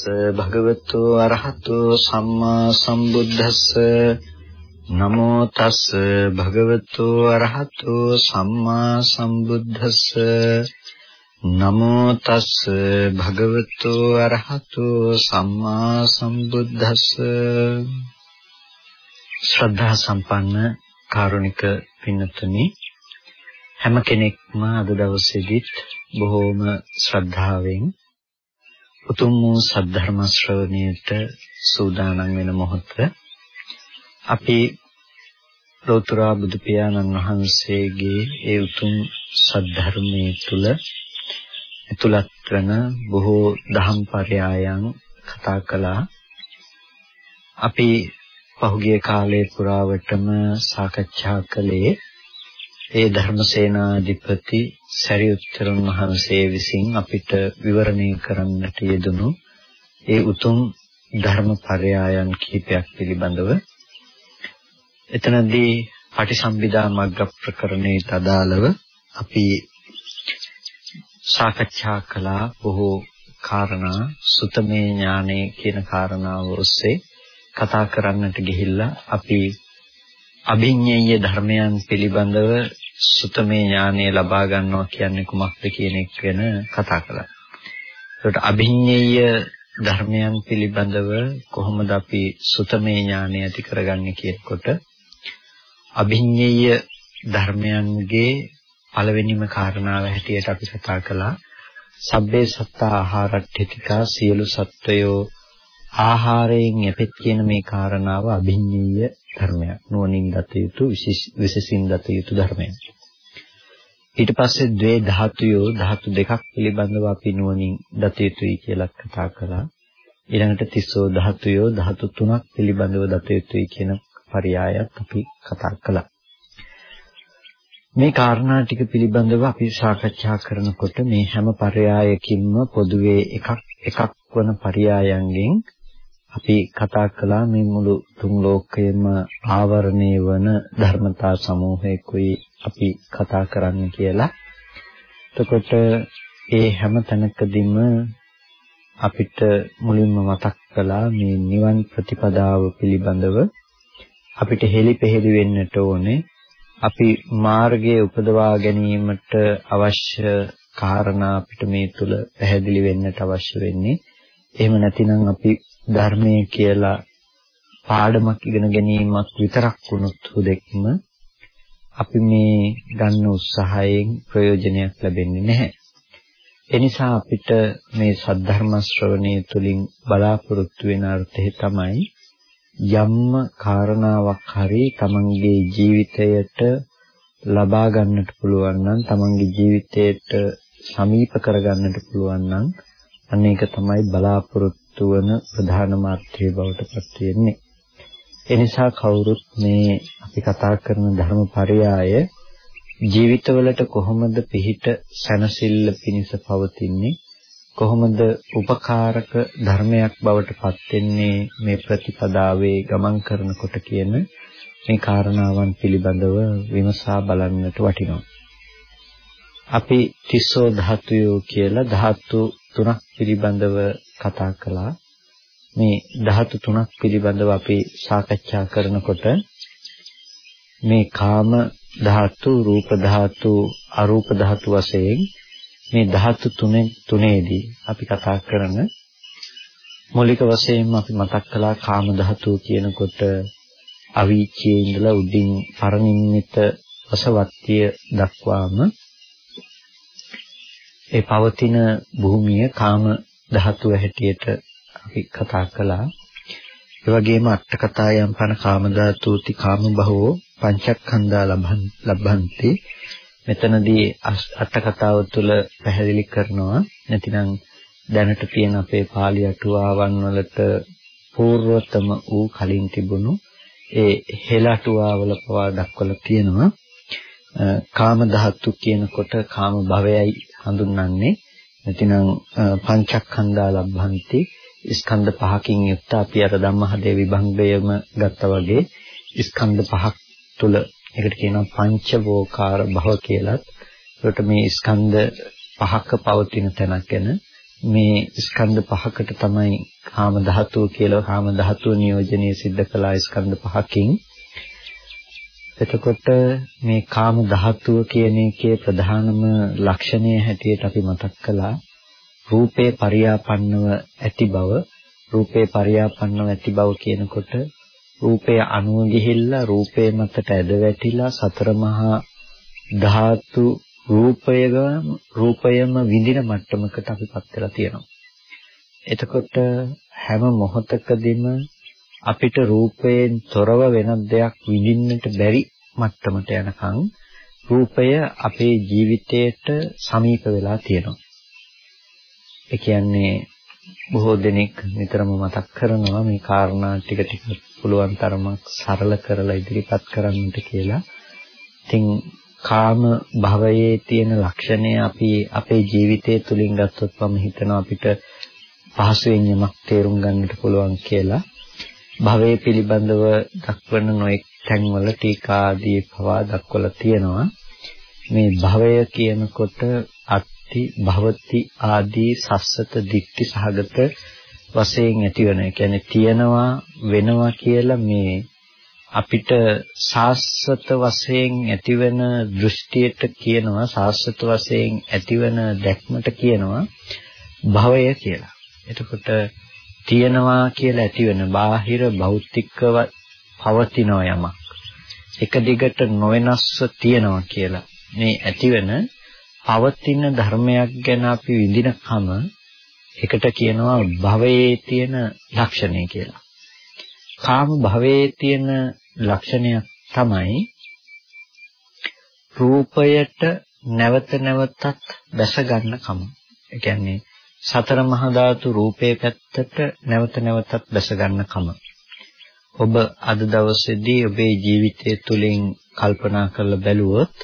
තස් භගවතු අරහතු සම්මා සම්බුද්දස්ස. නමෝ තස් භගවතු අරහතු සම්මා සම්බුද්දස්ස. නමෝ තස් භගවතු අරහතු සම්මා සම්බුද්දස්ස. ශ්‍රද්ධා සම්පන්න කාරුණික පින්තුනි හැම කෙනෙක්ම අද දවසේදීත් බොහෝම ශ්‍රද්ධාවෙන් උතුම් වූ සද්ධර්ම ශ්‍රවණයට සූදානම් වෙන මොහොත අපි ලෝතර බුදු පියාණන් වහන්සේගේ ඒ උතුම් සද්ධර්මයේ තුල ඇතුළත් වන බොහෝ දහම් පරයයන් කතා කළා. අපි පහුගිය කාලයේ පුරාවටම සාකච්ඡා කළේ ඒ ධර්මසේනාධිපති සරියුත්තරුන් වහන්සේ විසින් අපිට විවරණය කරන්නට යෙදුණු ඒ උතුම් ධර්මපරයයන් කිහිපයක් පිළිබඳව එතනදී පටිසම්භිදා මග්ග ප්‍රකරණයට අදාළව අපි සාකච්ඡා කළා බොහෝ කාරණා සුතමේ ඥානෙ කියන කාරණාව ඔස්සේ කතා කරන්නට ගිහිල්ලා අපි අභිඤ්ඤේය ධර්මයන් පිළිබඳව සුතමේ ඥානය ලබා ගන්නවා කියන්නේ කුමක්ද කියන එක ගැන කතා කළා. ඒකට අභිඤ්ඤේය ධර්මයන් පිළිබඳව කොහොමද අපි සුතමේ ඥානය ඇති කරගන්නේ කියනකොට අභිඤ්ඤේය ධර්මයන්ගේ පළවෙනිම කාරණාව හැටියට අපි කතා කළා සබ්බේ සත්තා ආහාරට්ඨිතිකා සියලු සත්වයෝ ආහාරයෙන් යැපෙත් කියන මේ කාරණාව අභිඤ්ඤේය ධර්මයක්. නුවණින් දත යුතු විශේෂින් දත යුතු ධර්මයක්. ඊට පස්සේ ද්වේ ධාතුයෝ ධාතු දෙකක් පිළිබඳව අපි නුවණින් දත යුතුයි කියලා කතා කළා. ඊළඟට තිස්සෝ ධාතුයෝ ධාතු තුනක් පිළිබඳව දත යුතුයි කියන පරයයත් අපි කතා කළා. මේ කාරණා ටික පිළිබඳව අපි සාකච්ඡා කරනකොට මේ හැම පරයයකින්ම පොදුවේ එකක් එකක් වන පරයයන්ගෙන් අපි කතා කළා මේ මුළු තුන් ලෝකයේම ආවරණය වන ධර්මතා සමූහයකුයි අපි කතා කරන්න කියලා. එතකොට ඒ හැම තැනකදීම අපිට මුලින්ම මතක් කළා මේ නිවන් ප්‍රතිපදාව පිළිබඳව අපිට හෙලිපෙහෙලි වෙන්නට ඕනේ. අපි මාර්ගයේ උපදවා ගැනීමට අවශ්‍ය කාරණා අපිට මේ තුල පැහැදිලි වෙන්නට අවශ්‍ය වෙන්නේ. එහෙම නැතිනම් අපි ධර්මයේ කියලා පාඩමක් ඉගෙන ගැනීමක් විතරක් වුණොත් හුදෙක්ම අපි මේ ගන්න උත්සාහයෙන් ප්‍රයෝජනයක් ලැබෙන්නේ නැහැ. එනිසා අපිට මේ සද්ධර්ම ශ්‍රවණය තුළින් බලාපොරොත්තු වෙන අර්ථය තමයි යම්ම කාරණාවක් හරි තමන්ගේ ජීවිතයට ලබා ගන්නට පුළුවන් නම් තමන්ගේ ජීවිතයට සමීප කර ගන්නට පුළුවන් නම් අන්න ඒක තමයි බලාපොරොත්තු වන ප්‍රධාන මාර්ගය බවට පත් වෙන්නේ. ඒ නිසා කවුරුත් මේ අපි කතා කරන ධර්මපරයය ජීවිතවලට කොහොමද පිහිට සැනසෙල්ල පිණිස පවතින්නේ කොහොමද උපකාරක ධර්මයක් බවට පත් වෙන්නේ මේ ප්‍රතිපදාවේ ගමන් කරනකොට කියන මේ කාරණාවන් පිළිබඳව විමසා බලන්නට වටිනවා. අපි තිස්සෝ ධාතුයෝ කියලා ධාතු තුනක් පිළිබඳව කතා කළා. මේ ධාතු තුනක් පිළිබඳව අපි සාකච්ඡා කරනකොට මේ කාම ධාතු, රූප ධාතු, අරූප ධාතු වශයෙන් මේ ධාතු තුනේ තුනේදී අපි කතා කරන මූලික වශයෙන්ම අපි මතක් කළා කාම ධාතුව කියනකොට අවීචයේ ඉඳලා උඩින් පරිනිම්මිත වසවත්ය දක්වාම ඒ පවතින භූමිය කාම ධාතුව හැටියට අපි කතා කළා. ඒ වගේම අට කතායම් පන කාම ධාතුති කාම බහෝ පංචස්කන්ධා ලබන්ති. මෙතනදී අට කතාව තුළ පැහැදිලි කරනවා නැතිනම් දැනට තියෙන අපේ පාලි අටුවාවන් වලට పూర్වතම වූ කලින් තිබුණු ඒ හෙළ අටුවාවල පවා දක්වලා තියෙනවා කාම ධාතු කියනකොට කාම භවයයි හඳුන්වන්නේ. නැතිනම් පංචස්කන්ධා ලබ්භන්ති ස්කන්ධ පහකින් යුක්ත අපි අර ධම්මහදේ විභංගයම ගත්තා වගේ ස්කන්ධ පහක් තුල ඒකට කියනවා පංචවෝකාර භව කියලත්. ඒකට මේ ස්කන්ධ පහක පවතින තැනක් ගැන මේ ස්කන්ධ පහකට තමයි කාම ධාතුව කියලා කාම ධාතුව නියෝජනය සිද්ධ කළා ස්කන්ධ පහකින්. එතකොට මේ කාම ධාතුව කියන එකේ ප්‍රධානම ලක්ෂණය හැටියට අපි මතක් කළා රූපේ පරියාපන්නව ඇති බව රූපේ පරියාපන්නව ඇති බව කියනකොට රූපය අනුව ගිහිල්ලා රූපේ මතට ඇද වැටිලා සතර මහා ධාතු රූපයම රූපයම විඳින මට්ටමකට අපිපත් වෙලා තියෙනවා. එතකොට හැම මොහොතකදීම අපිට රූපයෙන් තොරව වෙනත් දෙයක් විඳින්නට බැරි මට්ටමට යනකම් රූපය අපේ ජීවිතයට සමීප වෙලා තියෙනවා. ඒ කියන්නේ බොහෝ දෙනෙක් නිතරම මතක් කරනවා මේ කාරණා ටික ටික පුළුවන් තරමක් සරල කරලා ඉදිරිපත් කරන්නට කියලා. ඉතින් කාම භවයේ තියෙන ලක්ෂණය අපි අපේ ජීවිතය තුළින් ගත්තොත් මම හිතනවා අපිට පහසුවෙන් යමක් තේරුම් ගන්නට පුළුවන් කියලා. භවයේ පිළිබඳව දක්වන නොඑක් තැන්වල ටීකා ආදී පවා දක්වලා තියෙනවා. මේ භවය කියනකොට අත්ති භවති ආදී සස්සත දික්ටි සහගත වශයෙන් ඇතිවන. ඒ කියන්නේ තියනවා වෙනවා කියලා මේ අපිට සාස්වත වශයෙන් ඇතිවෙන දෘෂ්ටියට කියනවා සාස්වත වශයෙන් ඇතිවෙන දැක්මට කියනවා භවය කියලා. එතකොට තියනවා කියලා ඇතිවෙන බාහිර භෞතිකව පවතින යමක්. එක දිගට නොවෙනස්ව තියනවා කියලා. මේ ඇතිවෙන පවතින ධර්මයක් ගැන අපි විඳිනකම එකට කියනවා භවයේ තියෙන ලක්ෂණය කියලා. කාම භවයේ තියෙන ලක්ෂණයක් තමයි රූපයට නැවත නැවතත් දැස ගන්න කම. ඒ කියන්නේ සතර මහා ධාතු රූපේ පැත්තට නැවත නැවතත් දැස ගන්න කම. ඔබ අද දවසේදී ඔබේ ජීවිතය තුළින් කල්පනා කරලා බැලුවොත්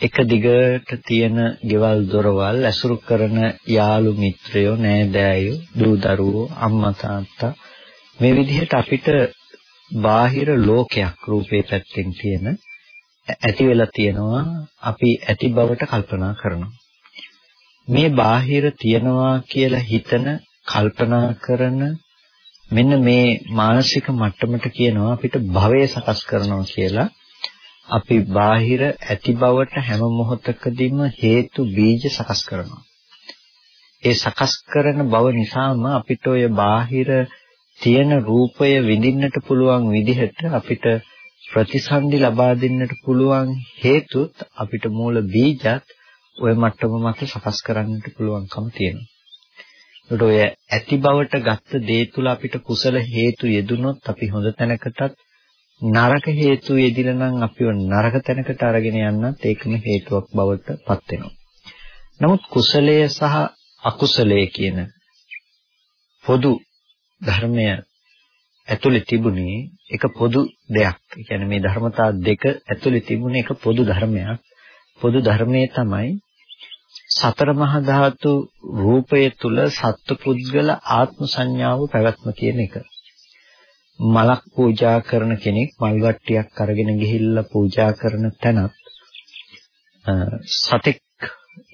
එක දිගට තියෙන ගෙවල් දොරවල් ඇසුරු කරන යාළු මිත්‍රයෝ නෑදෑයෝ දූ දරුවෝ අම්මා තාත්තා මේ විදිහට අපිට බාහිර ලෝකයක් රූපේ පැත්තෙන් තියෙන ඇති වෙලා තියෙනවා අපි ඇති බවට කල්පනා කරනවා මේ බාහිර තියනවා කියලා හිතන කල්පනා කරන මෙන්න මේ මානසික මට්ටමට කියනවා අපිට භවය සකස් කරනවා කියලා. අපි බාහිර ඇති බවට හැම මොහොතකදීම හේතු බීජ සකස් කරනවා. ඒ සකස් කරන බව නිසාම අපිට ඔය බාහිර තියෙන රූපය විඳින්නට පුළුවන් විදිහට අපිට ප්‍රතිසන්දි ලබා දෙන්නට පුළුවන් හේතුත් අපිට මූල බීජත් ওই මට්ටම මත සකස් කරන්නට පුළුවන්කම තියෙනවා. ඒකට ඔය ඇති බවට ගත්ත දේ තුල අපිට කුසල හේතු යෙදුනොත් අපි හොඳ තැනකටත් නරක හේතු යෙදිලා නම් අපිව නරක තැනකට අරගෙන යන්නත් ඒකම හේතුවක් බවට පත් වෙනවා. නමුත් කුසලය සහ අකුසලය කියන පොදු ධර්මය ඇතුලේ තිබුණේ එක පොදු දෙයක්. ඒ කියන්නේ මේ ධර්මතා දෙක ඇතුලේ තිබුණේ එක පොදු ධර්මයක්. පොදු ධර්මයේ තමයි සතර මහා ධාතු රූපය තුල සත්පුද්ගල ආත්ම සංඥාව පැවැත්ම කියන එක. මලක් පූජා කරන කෙනෙක් මල් වට්ටියක් අරගෙන ගිහිල්ලා පූජා කරන තැනත් සතෙක්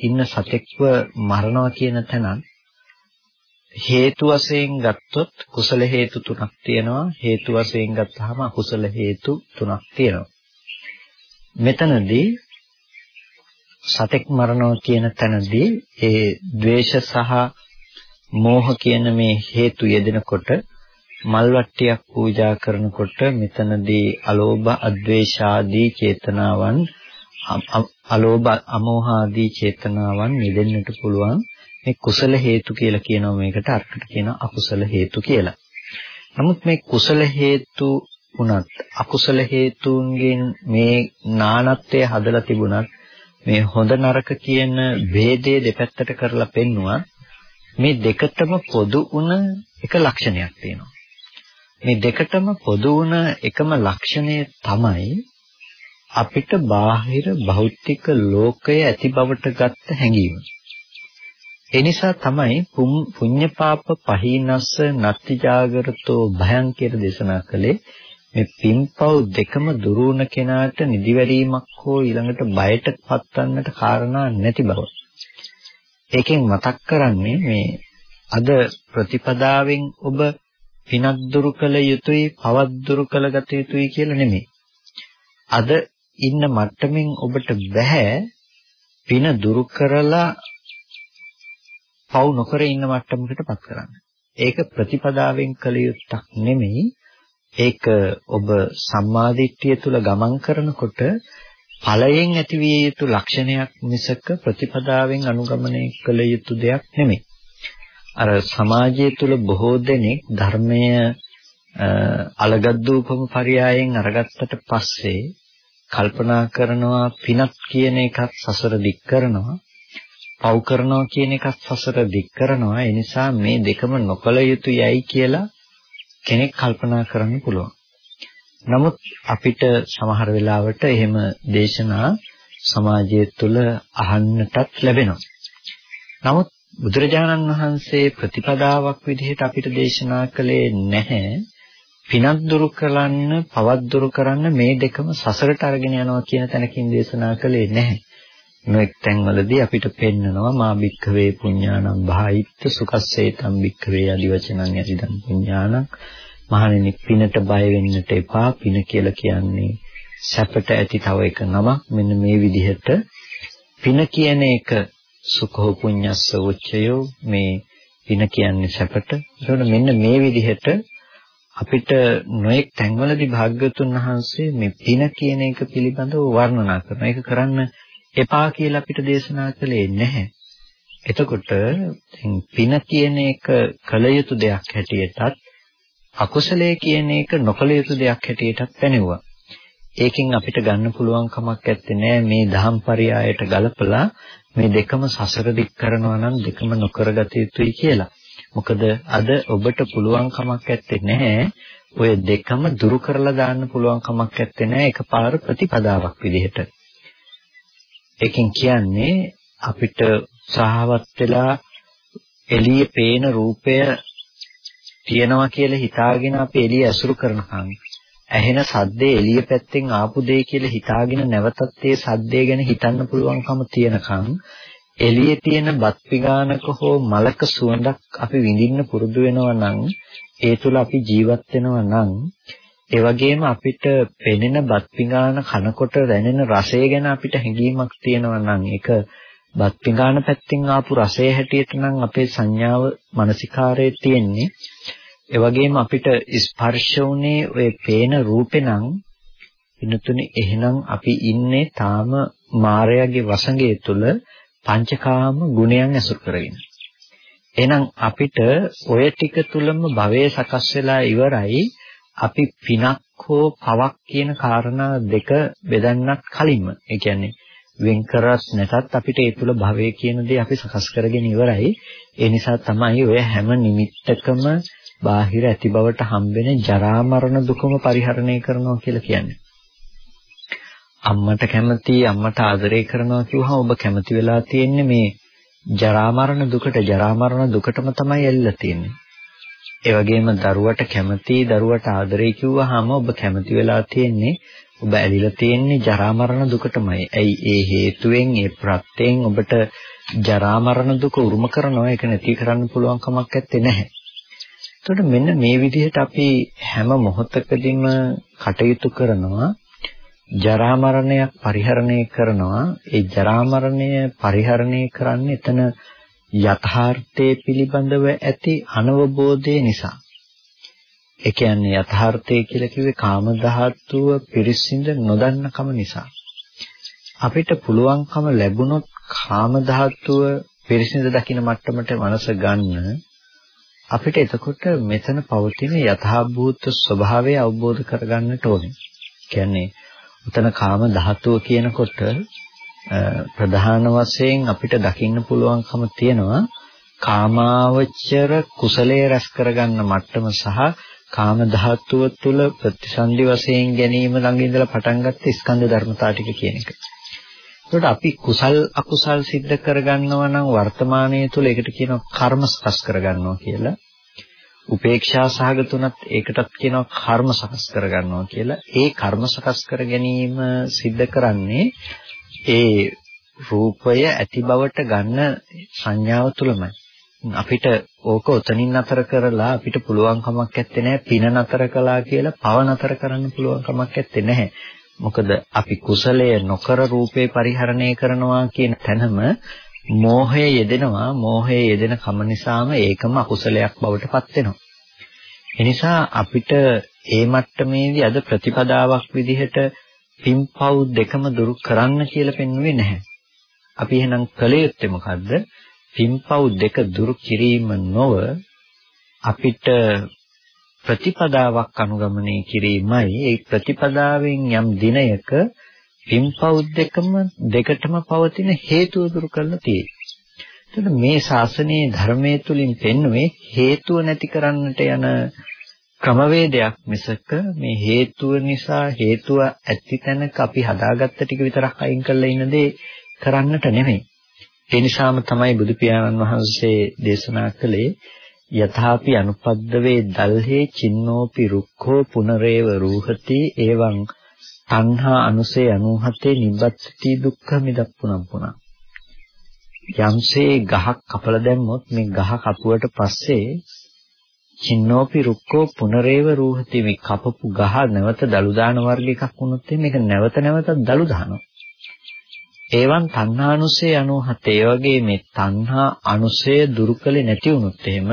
ඉන්න සතෙක්ව මරනවා කියන තැනත් හේතු වශයෙන් ගත්තොත් කුසල හේතු තුනක් තියෙනවා හේතු වශයෙන් ගත්තාම අකුසල හේතු තුනක් තියෙනවා මෙතනදී සතෙක් මරණෝ කියන තැනදී ඒ ද්වේෂ සහ මෝහ කියන මේ හේතු යෙදෙනකොට මල් වට්ටියක් පූජා කරනකොට මෙතනදී අලෝභ අද්වේෂ ආදී චේතනාවන් අලෝභ අමෝහ ආදී චේතනාවන් නිදෙන්නට පුළුවන් මේ කුසල හේතු කියලා කියනවා මේකට අර්ථට කියනවා අකුසල හේතු කියලා. නමුත් මේ කුසල හේතු වුණත් අකුසල හේතුන්ගෙන් මේ නානත්වය හදලා තිබුණත් මේ හොඳ නරක කියන ભેදය දෙපැත්තට කරලා පෙන්නවා මේ දෙකටම පොදු වුණ එක ලක්ෂණයක් තියෙනවා. මේ දෙකටම පොදු වුණ එකම ලක්ෂණය තමයි අපිට බාහිර භෞතික ලෝකය ඇති බවට ගත්ත හැඟීම. ඒ නිසා තමයි පුඤ්ඤ පාප පහිනස්ස නත්ති ජාගරතෝ භයං කියලා දේශනා කළේ මේ පින්පව් දෙකම දුරුණ කෙනාට නිදිවැරීමක් හෝ ඊළඟට බයට පත්වන්නට කාරණා නැති බව. ඒකෙන් මතක් කරන්නේ මේ අද ප්‍රතිපදාවෙන් ඔබ පිනක් දුරු කළ යුතුයි පවත් දුරු කළ ගත යුතුයි කියලා නෙමෙයි. අද ඉන්න මට්ටමින් ඔබට බෑ පින දුරු කරලා පව් නොකර ඉන්න මට්ටමකටපත් කරන්න. ඒක ප්‍රතිපදාවෙන් කළ යුත්තක් නෙමෙයි. ඒක ඔබ සම්මාදිට්ඨිය තුල ගමන් කරනකොට ඵලයෙන් ඇතිවිය යුතු ලක්ෂණයක් මිසක ප්‍රතිපදාවෙන් අනුගමනය කළ යුතු දෙයක් නෙමෙයි. අර සමාජය තුල බොහෝ දෙනෙක් ධර්මය අලගද්දූපම පරයයන් අරගත්තට පස්සේ කල්පනා කරනවා පිනක් කියන එකත් සසර දික් කරනවා පව් කරනවා කියන එකත් සසර දික් කරනවා ඒ නිසා මේ දෙකම නොකල යුතුයයි කියලා කෙනෙක් කල්පනා කරන්න පුළුවන්. නමුත් අපිට සමහර වෙලාවට එහෙම දේශනා සමාජය තුළ අහන්නටත් ලැබෙනවා. නමුත් බුදුරජාණන් වහන්සේ ප්‍රතිපදාවක් විදිහට අපිට දේශනා කළේ නැහැ. පිනක් දුරු කරන්න, පවත් දුරු කරන්න මේ දෙකම සසරට අරගෙන යනවා කියන තැනකින් දේශනා කළේ නැහැ. නොඑක් තැන්වලදී අපිට පෙන්නනවා මා භික්ඛවේ පුඤ්ඤානම් භායිත්ත සුකස්සේතම් භික්ඛවේ আদি වචනං යදිදම් පුඤ්ඤානම් මහණෙනි පිනට බය වෙන්නට එපා. පින කියලා කියන්නේ සැපට ඇති තව එක නමක්. මෙන්න මේ විදිහට පින කියන එක සුඛෝ පුඤ්ඤස්ස උච්චයෝ. මේ පින කියන්නේ සැපට. ඒකෝන මෙන්න මේ විදිහට අපිට නොඑක් තැන්වලදී භාග්‍යවතුන් වහන්සේ මේ පින කියන එක පිළිබඳව වර්ණනා කරනවා. ඒක කරන්න එපා කියලා අපිට දේශනා කළේ නැහැ. එතකොට පින කියන එක කල යුතු දෙයක් හැටියටත් අකුසලයේ කියන එක නොකල යුතු දෙයක් හැටියටත් පැනෙවුවා. ඒකෙන් අපිට ගන්න පුළුවන් කමක් නැත්තේ මේ දහම් පරයයට ගලපලා මේ දෙකම සසර දික් කරනවා නම් දෙකම නොකරගත යුතුයි කියලා. මොකද අද ඔබට පුළුවන් කමක් නැත්තේ නැහැ ඔය දෙකම දුරු කරලා දාන්න පුළුවන් කමක් නැත්තේ නැහැ එකපාර ප්‍රතිපදාවක් විදිහට. ඒකෙන් කියන්නේ අපිට උත්සාහවත් වෙලා එළියේ පේන රූපය තියෙනවා කියලා හිතාගෙන අපි එළිය ඇසුරු කරනකම් ඇහෙන සද්දේ එළිය පැත්තෙන් ආපු දෙය කියලා හිතාගෙන නැවතත් ඒ සද්දේ ගැන හිතන්න පුළුවන්කම තියෙනකම් එළියේ තියෙන බත් පිගානක හෝ මලක සුවඳක් අපි විඳින්න පුරුදු වෙනවා නම් ඒ තුල අපි ජීවත් වෙනවා නම් ඒ වගේම අපිට පෙනෙන බත් පිඟාන කනකොට දැනෙන රසය ගැන අපිට හැඟීමක් තියෙනවා නම් ඒක බත් පිඟාන පැත්තෙන් ආපු රසය හැටියට නම් අපේ සංඥාව මානසිකාරයේ තියෙන්නේ ඒ වගේම අපිට ස්පර්ශ වුණේ ඔය පේන රූපේ නම් ඉන්නතුනේ එහෙනම් අපි ඉන්නේ තාම මායාවේ වසඟය තුල පංචකාම ගුණයන් ඇසුරු කරගෙන. එහෙනම් අපිට ඔය ටික තුලම භවයේ සකස් වෙලා ඉවරයි අපි පිනක් හෝ පවක් කියන කාරණා දෙක බෙදන්නත් කලින්ම. ඒ කියන්නේ වෙන් කරස් නැතත් අපිට ඒ තුල භවය කියන දේ අපි සකස් කරගෙන ඉවරයි. ඒ නිසා තමයි ඔය හැම නිමිත්තකම බාහිර ඇති බවට හම්බෙන ජරා මරණ දුකම පරිහරණය කරනවා කියලා කියන්නේ. අම්මට කැමති අම්මට ආදරය කරනවා කිව්වහම ඔබ කැමති වෙලා තියෙන්නේ මේ ජරා මරණ දුකට. ජරා මරණ දුකටම තමයි ඇල්ලලා තියෙන්නේ. ඒ වගේම දරුවට කැමති දරුවට ආදරේ කිව්වහම ඔබ කැමති වෙලා තියෙන්නේ ඔබ ඇලිලා තියෙන්නේ ජරා මරණ දුකටමයි. ඇයි ඒ හේතුවෙන් ඒ ප්‍රත්‍යයෙන් ඔබට ජරා මරණ දුක උරුම කරනවා ඒක නැති කරන්න පුළුවන් කමක් නැත්තේ නැහැ. එතකොට මෙන්න මේ විදිහට අපි හැම මොහොතකදීම කටයුතු කරනවා ජරා මරණයක් පරිහරණය කරනවා ඒ ජරා මරණය පරිහරණය කරන්නේ එතන යථාර්ථයේ පිළිබඳව ඇති අනවබෝධය නිසා. ඒ කියන්නේ යථාර්ථය කියලා කිව්වේ කාම ධාතුව පිරිසිඳ නොදන්නකම නිසා. අපිට පුළුවන්කම ලැබුණොත් කාම ධාතුව පිරිසිඳ දකින්න මට්ටමට මනස ගන්න අපිට එතකොට මෙතන පවතින යථාභූත ස්වභාවය අවබෝධ කරගන්නට ඕනේ. කියන්නේ උතන කාම ධාතුව කියනකොට ප්‍රධාන වශයෙන් අපිට දකින්න පුළුවන්කම තියෙනවා කාමාවචර කුසලයේ රැස් කරගන්න මට්ටම සහ කාම ධාතුව තුළ ප්‍රතිසන්දි වශයෙන් ගැනීම ළඟ ඉඳලා පටන් ගත්ත ස්කන්ධ ධර්මතා ටික කියන එක. ඒකට අපි කුසල් අකුසල් සිද්ධ කරගන්නවා නම් වර්තමානයේ තුල ඒකට කියනවා කර්ම සකස් කරගන්නවා කියලා. උපේක්ෂා සහගතුනත් ඒකටත් කියනවා කර්ම සකස් කරගන්නවා කියලා. ඒ කර්ම සකස් කර ගැනීම සිද්ධ කරන්නේ ඒ රූපය ඇති බවට ගන්න සංඥාව තුලමයි. අපිට ඕක උතනින් නතර කරලා අපිට පුළුවන් කමක් නැත්තේ නෑ පින නතර කළා කියලා පව නතර කරන්න පුළුවන් කමක් නැත්තේ නැහැ. මොකද අපි කුසලය නොකර රූපේ පරිහරණය කරනවා කියන තැනම මෝහය යෙදෙනවා මෝහයේ යෙදෙන කම නිසාම ඒකම අකුසලයක් බවට පත් වෙනවා. එනිසා අපිට ඒ මට්ටමේදී අද ප්‍රතිපදාවක් විදිහට පින්පව් දෙකම දුරු කරන්න කියලා පෙන්වුවේ නැහැ. අපි එහෙනම් කළ යුත්තේ මොකද්ද? පින්පව් දෙක දුරු කිරීම නොව අපිට ප්‍රතිපදාවක් අනුගමනය කිරීමයි ඒ ප්‍රතිපදාවෙන් යම් දිනයක පින්පව් දෙකම දෙකටම පවතින හේතුව දුරු කරලා තියෙන්නේ. එතකොට මේ ශාසනයේ ධර්මයේ තුලින් පෙන්වුවේ හේතුව නැති කරන්නට යන ක්‍රමවේදයක් මිසක මේ හේතුව නිසා හේතුව ඇති තැනක අපි හදාගත්ත ටික විතරක් අයින් කරලා ඉන්න දේ කරන්නට නෙමෙයි. ඒ නිසාම තමයි බුදු පියාණන් වහන්සේ දේශනා කළේ යථාපි අනුපද්දවේ දල්හේ චින්නෝපි රුක්ඛෝ පුනරේව රූහති එවං තණ්හා අනුසේ 97 නිබ්බත්ති දුක්ඛ මිදප්පුනම් පුනා යම්සේ ගහක් කපලා දැම්මොත් මේ ගහ කපුවට පස්සේ චින්නෝපි රුක්කෝ පුනරේව රූහති මේ කපපු ගහ නැවත දලු දාන වර්ග එකක් වුණොත් මේක නැවත නැවතත් දලු දානවා. ඒවන් තණ්හානුසය 97 ඒ වගේ මේ තණ්හා අනුසය දුරු කළේ නැති වුණොත් එහෙම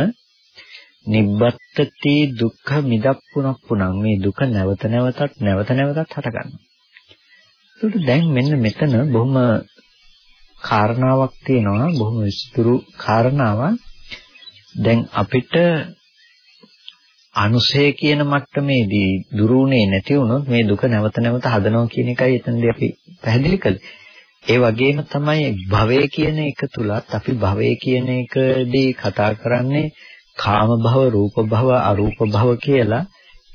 නිබ්බත්තති දුක්ඛ මිදප්පුනප්පුනං මේ දුක නැවත නැවතත් නැවත නැවතත් හටගන්නවා. ඒකට දැන් මෙන්න මෙතන බොහොම කාරණාවක් තියෙනවා බොහොම විස්තර කාරණාවක්. දැන් අපිට අනුසය කියන මට්ටමේදී දුරුුනේ නැති වුණොත් මේ දුක නැවත නැවත හදනවා කියන එකයි එතනදී අපි පැහැදිලි කළේ. ඒ වගේම තමයි භවය කියන එක තුලත් අපි භවය කියන එකදී කතා කරන්නේ කාම භව, රූප භව, අරූප භව කියලා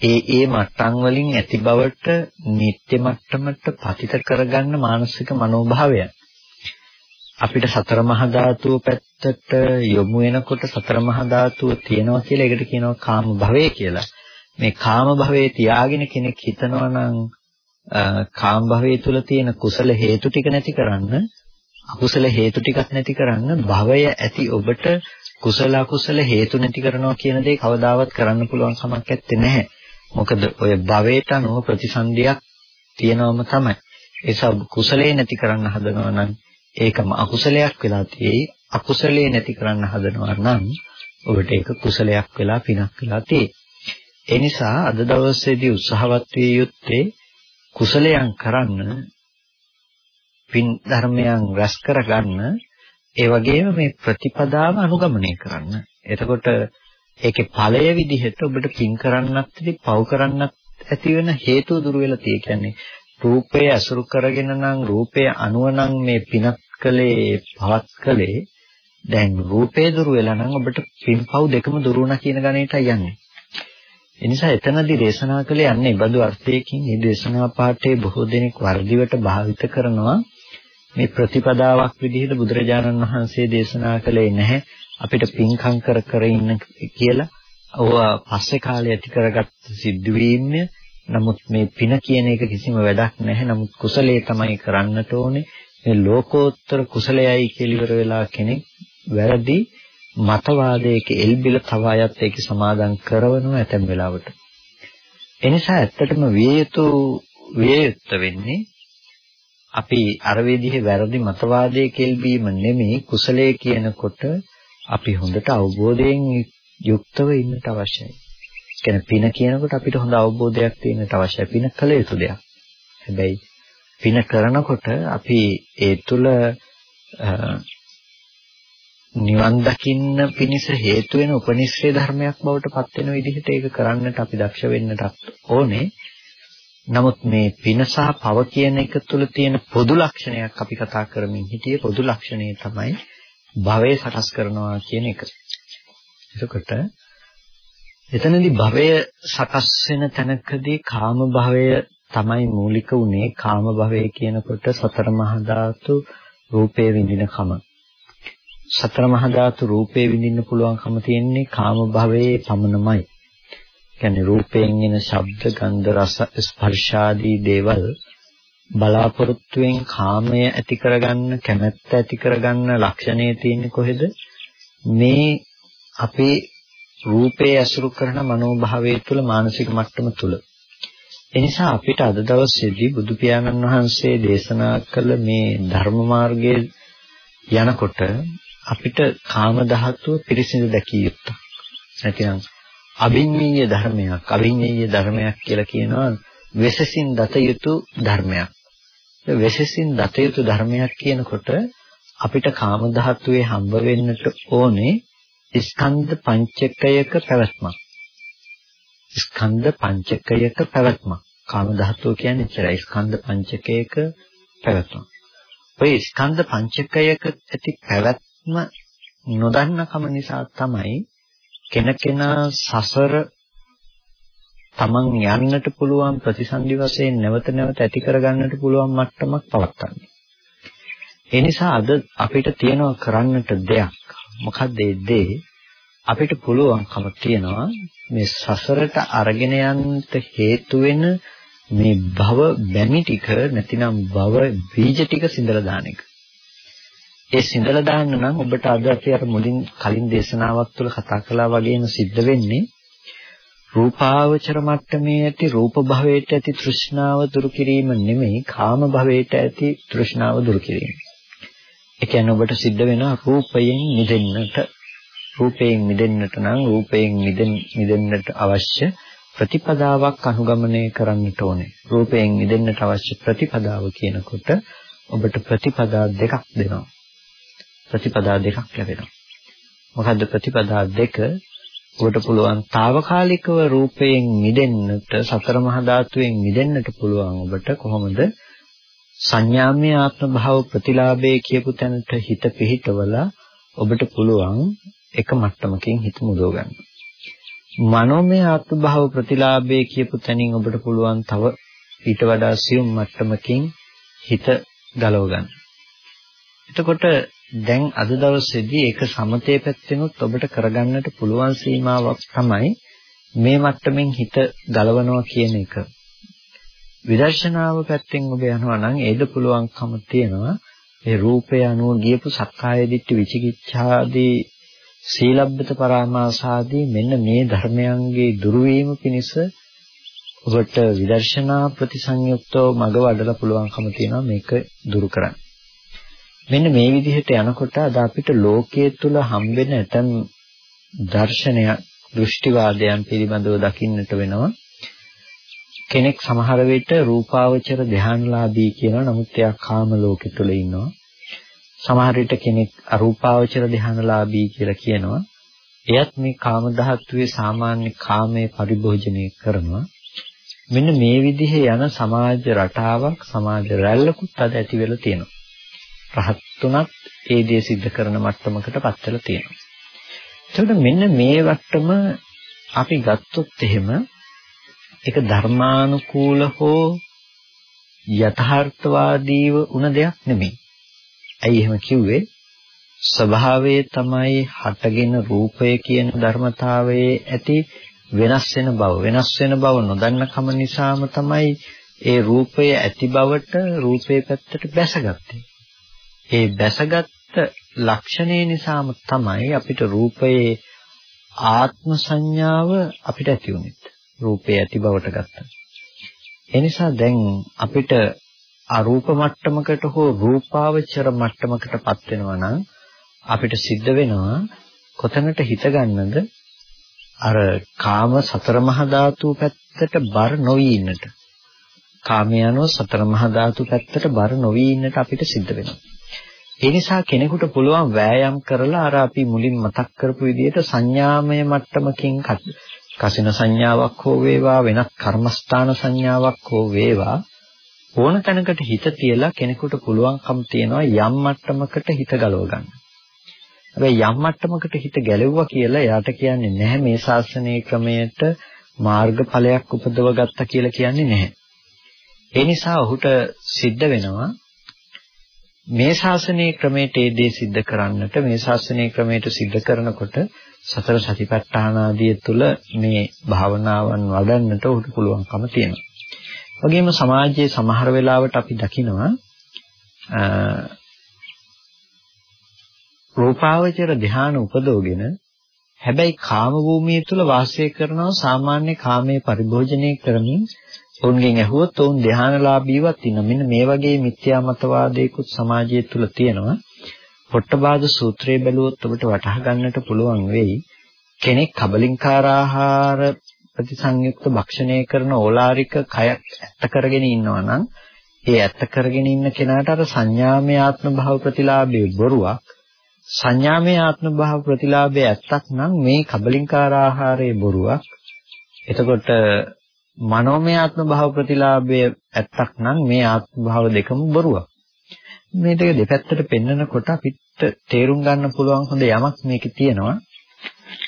ඒ ඒ මට්ටම් වලින් ඇති බවට නිත්‍ය මට්ටමට පතිත කරගන්න මානසික මනෝභාවය. අපිට සතර මහා ධාතුව පැත්තට යොමු වෙනකොට සතර මහා ධාතුව තියෙනවා කියලා ඒකට කියනවා කාම භවය කියලා. මේ කාම භවයේ තියාගෙන කෙනෙක් හිතනවා නම් කාම භවයේ තුල තියෙන කුසල හේතු ටික නැති කරන්න අකුසල හේතු ටිකක් නැති කරන්න භවය ඇති ඔබට කුසල අකුසල හේතු නැති කරනවා කියන දේ කවදාවත් කරන්න පුළුවන් කමක් නැත්තේ නැහැ. මොකද ඔය භවයට අනුව ප්‍රතිසන්දියක් තියෙනවම තමයි. ඒ සබ් කුසලේ නැති කරන්න හදනවා නම් ඒකම අකුසලයක් වෙලා තියෙයි. අකුසලේ නැති කරන්න හදනවා නම් ඔබට ඒක කුසලයක් වෙලා පිනක් වෙලා තියෙයි. ඒ නිසා අද දවසේදී උත්සාහවත් විය යුත්තේ කුසලයන් කරන්න පින් ධර්මයන් රැස් කරගන්න ඒ වගේම මේ ප්‍රතිපදාව අනුගමනය කරන්න. එතකොට ඒකේ ඵලය විදිහට ඔබට පින් කරන්නත් ඇති පව් කරන්නත් ඇති වෙන හේතු දුර වෙලා tie. කියන්නේ රූපය අසුරු කරගෙන නම් රූපය අනුව නම් මේ පිනක් කළේ පවත් කළේ දැන් රූපේ දුර වෙලා නම් ඔබට පින්පව් දෙකම දුර වුණා කියන ගණේටයි යන්නේ. ඒ නිසා එතනදී දේශනා කළේ යන්නේ බඳු අර්ථයකින් මේ දේශනා පාඩේ බොහෝ දෙනෙක් වර්ධිවට භාවිත කරනවා මේ ප්‍රතිපදාවක් විදිහට බුදුරජාණන් වහන්සේ දේශනා කළේ නැහැ අපිට පින්කම් කර කර ඉන්න කියලා. ඔව පස්සේ කාලේ ඇති කරගත්ත සිද්ධවීම්ය. නමුත් මේ පින කියන එක කිසිම වැඩක් නැහැ. නමුත් කුසලයේ තමයි කරන්නට ඕනේ. මේ ලෝකෝත්තර කුසලයයි කියලා ඉවර වෙලා කෙනෙක් වැරදි මතවාදයක එල්බිල තව අයත් ඒක සමාදන් කරනවා ඇතැම් වෙලාවට. එනිසා ඇත්තටම විය යුතු විය යුත්ත වෙන්නේ අපි අර විදිහේ වැරදි මතවාදයේ කෙල්බීම නෙමෙයි කුසලයේ කියනකොට අපි හොඳට අවබෝධයෙන් යුක්තව ඉන්නට අවශ්‍යයි. කියන්නේ පින කියනකොට අපිට හොඳ අවබෝධයක් තියෙන්නට අවශ්‍යයි. පින කළ යුතු දෙයක්. හැබැයි පින කරනකොට අපි ඒ තුල නිවන් දකින්න පිණිස හේතු වෙන උපනිශ්‍රේ ධර්මයක් බවට පත් වෙන විදිහට ඒක කරන්නට අපි දක්ෂ වෙන්නට ඕනේ. නමුත් මේ පින සහ පව කියන එක තුළ තියෙන පොදු ලක්ෂණයක් අපි කතා කරමින් හිටියේ පොදු ලක්ෂණය තමයි භවය සකස් කරනවා කියන එක. එතකොට එතනදී භවය සකස් වෙන තැනකදී කාම භවය තමයි මූලික උනේ කාම භවය කියනකොට සතර මහා ධාතු රූපේ විඳින කම. සතර මහා ධාතු රූපේ විඳින්න පුළුවන්කම තියෙන්නේ කාම භවයේ පමණමයි. කියන්නේ රූපයෙන් එන ශබ්ද, ගන්ධ, රස, ස්පර්ශ ආදී දේවල් බලාපොරොත්තුෙන් කාමය ඇති කරගන්න කැමැත්ත ඇති කරගන්න ලක්ෂණය තියෙන්නේ කොහෙද මේ අපේ රූපේ ඇසුරු කරන මනෝභාවය තුළ මානසික මට්ටම තුළ එනිසා අපිට අද දවසේදී බුදු පියාණන් වහන්සේ දේශනා කළ මේ ධර්ම මාර්ගයේ යනකොට අපිට කාම ධාතුව පිරිසිදු දැකිය යුතුයි. නැතිනම් අභිඤ්ඤීය ධර්මයක් අභිඤ්ඤීය ධර්මයක් කියලා කියනවා වෙසසින් දත යුතු ධර්මයක්. වෙසසින් දත යුතු ධර්මයක් කියනකොට අපිට කාම ධාතුවේ හම්බ වෙන්නට ඕනේ ස්කන්ධ පංචකයක පැවැත්මක්. ස්කන්ධ පංචකයක පැවැත්මක්. කාම ධාතුව කියන්නේ ඉතරයි ස්කන්ධ පංචකයක පැවැත්මක්. ඔය ස්කන්ධ පංචකයක ඇති පැවැත්ම නොදන්නකම නිසා තමයි කෙනකෙනා සසර තමන් යන්නට පුළුවන් ප්‍රතිසන්දි වශයෙන් නැවත නැවත ඇති කරගන්නට පුළුවන් මට්ටමක් පවත්න්නේ. ඒ නිසා අද අපිට තියෙනවා කරන්නට දෙයක්. මොකක්ද ඒ දේ? අපිට පුළුවන්කම තියෙනවා මේ සසරට අරගෙන යන්නට හේතු වෙන මේ භව බැමි ටික නැතිනම් භව බීජ ටික සිඳලා දාන එක. ඒ සිඳලා දාන්න නම් ඔබට අද අපි අර මුලින් කලින් දේශනාවක් තුළ කතා කළා වගේම සිද්ධ වෙන්නේ රූපාවචර මට්ටමේ ඇති රූප භවයට ඇති තෘෂ්ණාව දුරු කිරීම නෙමෙයි කාම භවයට ඇති තෘෂ්ණාව දුරු කිරීම. ඒ කියන්නේ ඔබට සිද්ධ වෙනවා රූපයෙන් මිදෙන්නට රූපයෙන් මිදෙන්නට නම් රූපයෙන් මිදෙන්නට අවශ්‍ය ප්‍රතිපදාවක් අනුගමනය කරන්නට ඕනේ. රූපයෙන් මිදෙන්නට අවශ්‍ය ප්‍රතිපදාව කියනකොට ඔබට ප්‍රතිපදා දෙකක් දෙනවා. ප්‍රතිපදා දෙකක් ලැබෙනවා. මොකද්ද ප්‍රතිපදා දෙක? ඔබට පුළුවන් తాවකාලිකව රූපයෙන් මිදෙන්නට සතර මහා ධාතුවෙන් මිදෙන්නට පුළුවන් ඔබට කොහොමද සංඥාමය ආත්ම භාව ප්‍රතිලාභයේ කියපු තැනට හිත පිහිටවලා ඔබට පුළුවන් එක මට්ටමකින් හිත මුදව ගන්න. මනෝමය ආත්ම භාව ප්‍රතිලාභයේ කියපු තැනින් ඔබට පුළුවන් තව ඊට වඩා සියුම් මට්ටමකින් හිත ගලව ගන්න. එතකොට දැන් අද දවසේදී ඒක සමතේ පැත්තෙනුත් ඔබට කරගන්නට පුළුවන් සීමාවක් තමයි මේ මට්ටමින් හිත ගලවනවා කියන එක. විදර්ශනාව පැත්තෙන් ඔබ යනවා නම් ඒද පුළුවන්කම තියෙනවා ඒ රූපය අනුව ගියපු සක්කාය දිට්ඨි විචිකිච්ඡාදී සීලබ්බත පරාමාසාදී මෙන්න මේ ධර්මයන්ගේ දුරවීම පිණිස ඔබට විදර්ශනා ප්‍රතිසංයුක්තව මඟ වඩලා පුළුවන්කම තියෙනවා මේක දුරු කරන්න. මෙන්න මේ විදිහට යනකොට අද අපිට ලෝකයේ තුල හම්බෙන ඇතම් දර්ශනය දෘෂ්ටිවාදයන් පිළිබඳව දකින්නට වෙනවා. කෙනෙක් සමහර විට රූපාවචර ධානලාභී කියනවා නමුත් එයා කාම ලෝකෙ තුල ඉන්නවා. සමහර විට කෙනෙක් අරූපාවචර ධානලාභී කියලා කියනවා. එයත් මේ කාම ධාතුවේ සාමාන්‍ය කාමයේ පරිභෝජනය කරනවා. මෙන්න මේ විදිහේ යන සමාජ රටාවක් සමාජ රැල්ලකුත් අද ඇති වෙලා තියෙනවා. රහත් තුනක් ඒ දේ සිද්ධ කරන මට්ටමකට පත් වෙලා තියෙනවා. එතකොට මෙන්න මේ වට්ටම අපි ගත්තොත් එහෙම ඒක ධර්මානුකූල හෝ යථාර්ථවාදීව උන දෙයක් නෙමෙයි. ඇයි එහෙම කිව්වේ? ස්වභාවයේ තමයි හටගෙන රූපය කියන ධර්මතාවයේ ඇති වෙනස් වෙන බව. වෙනස් වෙන බව නොදන්න කම නිසාම තමයි ඒ රූපය ඇති බවට රූපේ පැත්තට බැසගත්තේ. ඒ බැසගත්ත ලක්ෂණය නිසාම තමයි අපිට රූපයේ ආත්ම සංඥාව අපිට ඇති වුනේ. රූපේ ඇති බවට ගත්තා. ඒ නිසා දැන් අපිට අරූප මට්ටමකට හෝ රූපාවචර මට්ටමකටපත් වෙනවා නම් අපිට සිද්ධ වෙනවා කොතැනට හිත ගන්නද? අර කාම සතර මහා ධාතු පැත්තට බර නොවි ඉන්නට. කාමයන්ව සතර මහා ධාතු පැත්තට බර නොවි ඉන්නට අපිට සිද්ධ වෙනවා. ඒ නිසා කෙනෙකුට පුළුවන් වෑයම් කරලා අර අපි මුලින් මතක් කරපු විදිහට සංඥාමය මට්ටමකින් කසින සංඥාවක් හෝ වේවා වෙනත් කර්මස්ථාන සංඥාවක් හෝ වේවා ඕන තැනකට හිත තියලා කෙනෙකුට පුළුවන්කම තියනවා යම් මට්ටමකට හිත ගලව ගන්න. හැබැයි යම් මට්ටමකට හිත ගැලෙව්වා කියලා එයාට කියන්නේ නැහැ මේ ශාසනීය ක්‍රමයට මාර්ගඵලයක් උපදව ගත්තා කියලා කියන්නේ නැහැ. ඒ නිසා ඔහුට සිද්ධ වෙනවා මේ ශාසනීය ක්‍රමයට ඒ දේ සිද්ධ කරන්නට මේ ශාසනීය ක්‍රමයට සිද්ධ කරනකොට සතර සතිපට්ඨාන ආදිය තුල මේ භාවනාවන් වඩන්නට උට පුළුවන්කම තියෙනවා. වගේම සමාජයේ සමහර වෙලාවට අපි දකිනවා රූපාවචර ධ්‍යාන උපදවගෙන හැබැයි කාම භූමිය තුල වාසය කරනවා සාමාන්‍ය කාමයේ පරිභෝජනය කරමින් ඔවුන්ගෙන් ඇහුවොත් ඔවුන් ධ්‍යානලාභීවත් ඉන්න මෙන්න මේ වගේ මිත්‍යා මතවාදයකුත් සමාජය තුල තියෙනවා පොට්ටපාද සූත්‍රයේ බැලුවොත් ඔබට වටහා ගන්නට පුළුවන් වෙයි. කෙනෙක් කබලින්කාර ආහාර ප්‍රතිසංයුක්ත භක්ෂණය කරන ඕලාරික කය ඇත්ත කරගෙන ඉන්නවා නම් ඒ ඇත්ත කරගෙන ඉන්න කෙනාට අර සංඥාමය ආත්ම භාව ප්‍රතිලාභයේ බොරුවක්. සංඥාමය ආත්ම භාව ප්‍රතිලාභයේ ඇත්තක් නම් මේ කබලින්කාර ආහාරයේ බොරුවක්. එතකොට මනෝමය ආත්ම භාව ප්‍රතිලාභයේ ඇත්තක් නම් මේ ආත්ම භාව දෙකම බොරුවක්. මේ දෙක දෙපැත්තට පෙන්නකොට අපිට තේරුම් ගන්න පුළුවන් හොඳ යමක් මේකේ තියෙනවා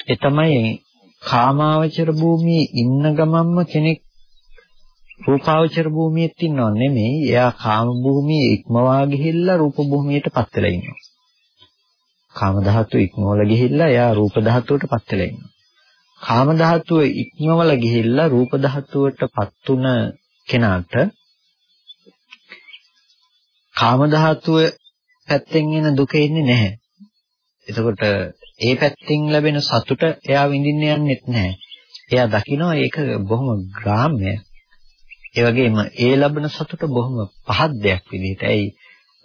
ඒ තමයි කාමාවචර භූමියේ ඉන්න ගමන්ම කෙනෙක් රූපාවචර භූමියෙත් ඉන්නව නෙමෙයි. එයා කාම භූමියේ ඉක්මවා ගිහිල්ලා රූප භූමියටපත් වෙලා ඉන්නවා. කාම ධාතුව ඉක්මවල ගිහිල්ලා එයා රූප ධාතුවටපත් වෙලා ඉන්නවා. කාම ධාතුව ඉක්මවල ගිහිල්ලා රූප ධාතුවටපත් උන කෙනාට කාම ධාතුව පැත්තෙන් එන දුක එන්නේ නැහැ. එතකොට ඒ පැත්තෙන් ලැබෙන සතුට එයා විඳින්න යන්නෙත් නැහැ. එයා දකිනවා ඒක බොහොම ග්‍රාම්‍ය. ඒ වගේම ඒ ලැබෙන සතුට බොහොම පහත් දෙයක් විදිහට. ඇයි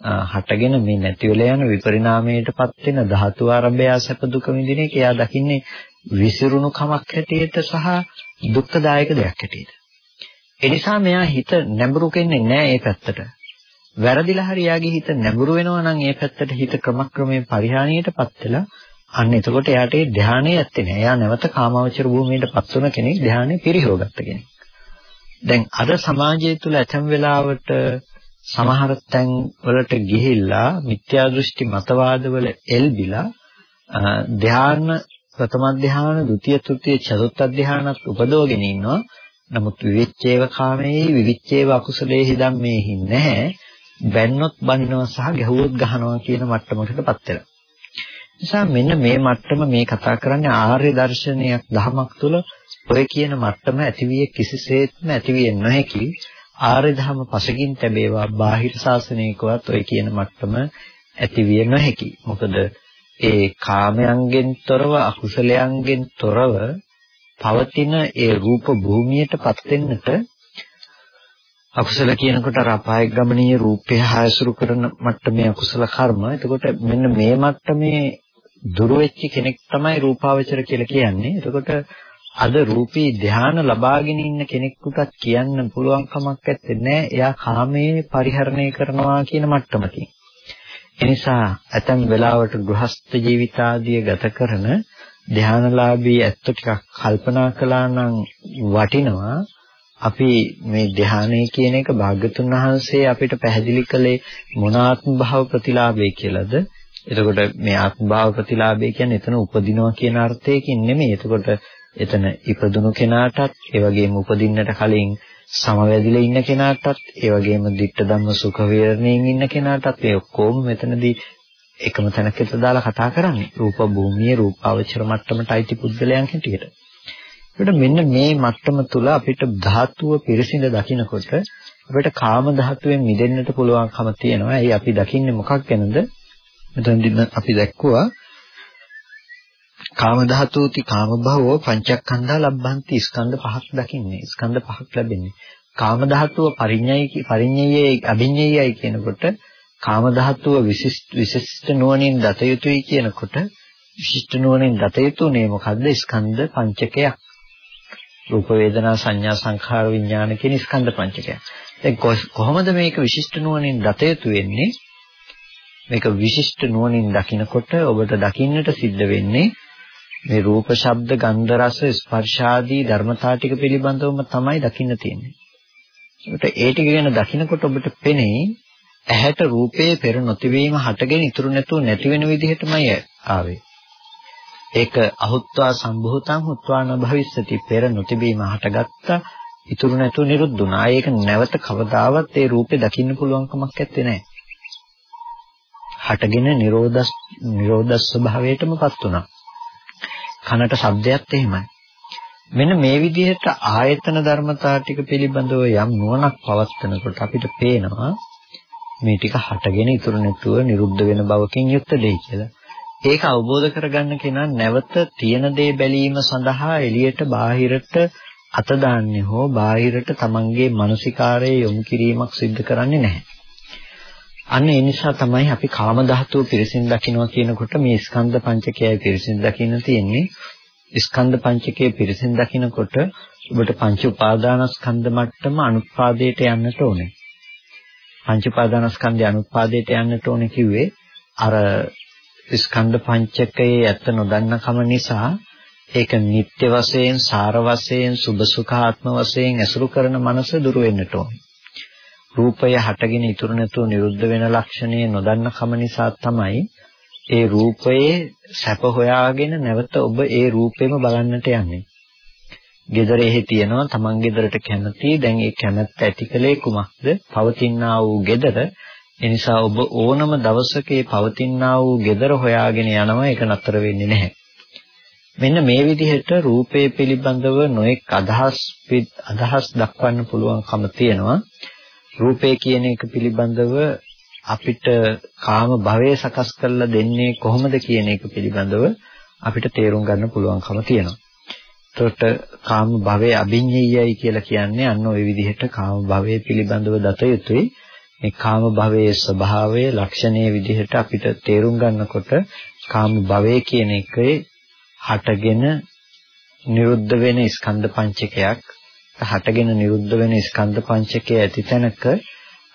හටගෙන මේ නැති වෙලා යන විපරිණාමයටපත් වෙන ධාතු ආරම්භය සැප දුක විඳින එක එයා දකින්නේ විසිරුණු කමක් හැටියට සහ දුක්ඛදායක දෙයක් හැටියට. ඒ නිසා මෙයා හිත නැඹුරු කෙන්නේ නැහැ ඒ පැත්තට. වැරදිලා හරි යාගේ හිත නැඹුරු වෙනවා නම් ඒ පැත්තට හිත ක්‍රමක්‍රමයෙන් පරිහානියටපත් වෙලා අන්න එතකොට එයාට ඒ ධානය ඇත්තේ නෑ. එයා නැවත කාමාවචර භූමියටපත් වුණ කෙනෙක් ධානය පිරිහවගත්ත කෙනෙක්. දැන් අද සමාජය තුළ ඇතැම් වෙලාවට සමහර තැන් වලට ගිහිල්ලා මිත්‍යා දෘෂ්ටි මතවාදවල එල්බිලා ධාන ප්‍රථම ධාන, ဒုတိ ය, තෘතිය, චතුර්ථ ධානත් උපදවගෙන ඉන්නවා. නමුත් විවිච්ඡේව කාමයේ විවිච්ඡේව අකුසලයේ ධම්මේ නැහැ. බැන්නොත් බනිනවා සහ ගැහුවොත් ගහනවා කියන මට්ටමකටපත් වෙනවා. නිසා මෙන්න මේ මට්ටම මේ කතා කරන්නේ ආර්ය දර්ශනයක් දහමක් තුළ ඔය කියන මට්ටම ඇතිවිය කිසිසේත්ම ඇතිවිය නොහැකි ආර්ය ධම පසකින් තැබේවා බාහිර ශාසනයකවත් ඔය කියන මට්ටම ඇතිවිය නොහැකි. මොකද ඒ කාමයන්ගෙන් තොරව අකුසලයන්ගෙන් තොරව පවතින ඒ රූප භූමියටපත් වෙන්නට අකුසල කියනකොට අර අපාය ගමනීය රූපය හැසුරු කරන මට්ටමේ අකුසල කර්ම. එතකොට මෙන්න මේ මට්ටමේ දුර වෙච්ච කෙනෙක් තමයි රූපාවචර කියලා කියන්නේ. එතකොට අද රූපී ධාන ලබාගෙන ඉන්න කෙනෙකුට කියන්න පුළුවන් කමක් නැත්තේ. එයා කාමයේ පරිහරණය කරනවා කියන මට්ටමකින්. එනිසා ඇතැම් වෙලාවට ගෘහස්ත ජීවිතාදිය ගත කරන ධානලාභී ඇත්ත ටිකක් කල්පනා කළා නම් වටිනවා. අපි මේ ධානය කියන එක භාග්‍යතුන් වහන්සේ අපිට පැහැදිලි කළේ මොන ආත්ම භාව ප්‍රතිලාභය කියලාද? එතකොට මේ ආත්ම භාව ප්‍රතිලාභය කියන්නේ එතන උපදිනවා කියන අර්ථයකින් නෙමෙයි. එතකොට එතන ඉපදුණු කෙනාටත් ඒ වගේම උපදින්නට කලින් සමවැදිලා ඉන්න කෙනාටත් ඒ වගේම ditta ධම්ම සුඛ වේරණයෙන් ඉන්න කෙනාටත් මේ ඔක්කොම මෙතනදී එකම තැනකට දාලා කතා කරන්නේ. රූප භූමියේ රූපාවචර මට්ටමට අයිති පුද්ගලයන් හැටියට. ඒකට මෙන්න මේ මට්ටම තුල අපිට ධාතුව පිරිසිඳ දකිනකොට අපිට කාම ධාතුවෙන් මිදෙන්නට පුළුවන්කම තියෙනවා. ඒ අපි දකින්නේ මොකක් ගැනද? මෙතනදී අපි දැක්කුවා කාම ධාතුති කාම භවෝ පංචස්කන්ධා ලබ්බන්ති ස්කන්ධ පහක් දකින්නේ. ස්කන්ධ පහක් ලැබෙන්නේ. කාම ධාතුව පරිඤ්ඤයි පරිඤ්ඤයයි අභිඤ්ඤයයි කියනකොට කාම ධාතුව විශිෂ්ට විශිෂ්ට නුවණින් දත යුතුයි කියනකොට විශිෂ්ට නුවණින් දත යුතුනේ මොකද්ද? ස්කන්ධ පංචකයක්. රූප වේදනා සංඥා සංඛාර විඥාන කියන ස්කන්ධ පංචකය. දැන් කොහොමද මේක විශිෂ්ට නුවණින් දත යුතු වෙන්නේ? මේක විශිෂ්ට නුවණින් දකිනකොට ඔබට දකින්නට සිද්ධ වෙන්නේ මේ රූප, ශබ්ද, ගන්ධ, රස, ස්පර්ශ ආදී ධර්මතා ටික පිළිබඳවම තමයි දකින්න තියෙන්නේ. ඒකට ඒ ටික ගැන දකිනකොට ඔබට පෙනේ ඇහැට රූපයේ පෙර නොතිවීම හටගෙන ඉතුරු නැතුව නැති වෙන විදිහටමයි ආවේ. ඒක අහුත්වා සම්භූතං හුත්වා නභවිස්සති පෙර නොතිබීම හටගත්තා ඉතුරු නැතුව නිරුද්ධ වුණා. ඒක නැවත කවදාවත් ඒ රූපේ දකින්න පුළුවන් කමක් නැත්තේ නෑ. හටගෙන නිරෝධස් නිරෝධස් ස්වභාවයටමපත් වුණා. කනට ශබ්දයක් එහෙමයි. මෙන්න මේ විදිහට ආයතන ධර්මතා ටික පිළිබඳව යම් නුවණක් පවත්නකොට අපිට පේනවා මේ ටික හටගෙන ඉතුරු නැතුව නිරුද්ධ වෙන බවකින් යුක්ත දෙයි කියලා. ඒක අවබෝධ කරගන්න කෙනා නැවත තියෙන දේ බැලීම සඳහා එළියට බාහිරට අත දාන්නේ හෝ බාහිරට තමන්ගේ මානසිකාරයේ යොමු කිරීමක් සිදු කරන්නේ නැහැ. අන්න ඒ නිසා තමයි අපි කාම ධාතුව පිරිසින් දකින්නවා කියනකොට මේ ස්කන්ධ පංචකයයි පිරිසින් දකින්න තියෙන්නේ. ස්කන්ධ පංචකයේ පිරිසින් දකිනකොට ඔබට පංච උපාදානස්කන්ධ මට්ටම අනුත්පාදයට යන්නට ඕනේ. පංච උපාදානස්කන්ධය අනුත්පාදයට යන්නට ඕනේ කිව්වේ අර ස්කන්ධ පංචකයේ ඇත්ත නොදන්නකම නිසා ඒක නිත්‍ය වශයෙන් සාර වශයෙන් සුභ සුඛාත්ම වශයෙන් ඇසුරු කරන මනස දුර වෙන්නට ඕනේ. රූපය හටගෙන ඉතුරු නැතුව නිරුද්ධ වෙන ලක්ෂණය නොදන්නකම නිසා තමයි ඒ රූපයේ සැප හොයාගෙන නැවත ඔබ ඒ රූපෙම බලන්නට යන්නේ. ගෙදරෙහි තියෙනවා Taman ගෙදරට කැමති දැන් ඒ කැමැත්ත ඇතිකලේ කුමක්ද? පවතිනා වූ ගෙදර. එනිසා ඔබ ඕනම දවසක ඒ පවතිනා වූ ගෙදර හොයාගෙන යනවා ඒක නතර වෙන්නේ නැහැ. මෙන්න මේ විදිහට රූපේ පිළිබඳව නොඑක් අදහස් අදහස් දක්වන්න පුළුවන්කම තියෙනවා. රූපේ කියන එක පිළිබඳව අපිට කාම භවය සකස් කරලා දෙන්නේ කොහොමද කියන එක පිළිබඳව අපිට තේරුම් ගන්න පුළුවන්කම තියෙනවා. එතකොට කාම භවයේ අභිඤ්ඤයයි කියලා කියන්නේ අන්න ওই විදිහට කාම භවයේ පිළිබඳව දත යුතුයි. මේ කාම භවයේ ස්වභාවය ලක්ෂණයේ විදිහට අපිට තේරුම් ගන්නකොට කාම භවය කියන එකේ හටගෙන නිරුද්ධ වෙන ස්කන්ධ පංචකයක් හටගෙන නිරුද්ධ වෙන ස්කන්ධ පංචකයේ ඇති තැනක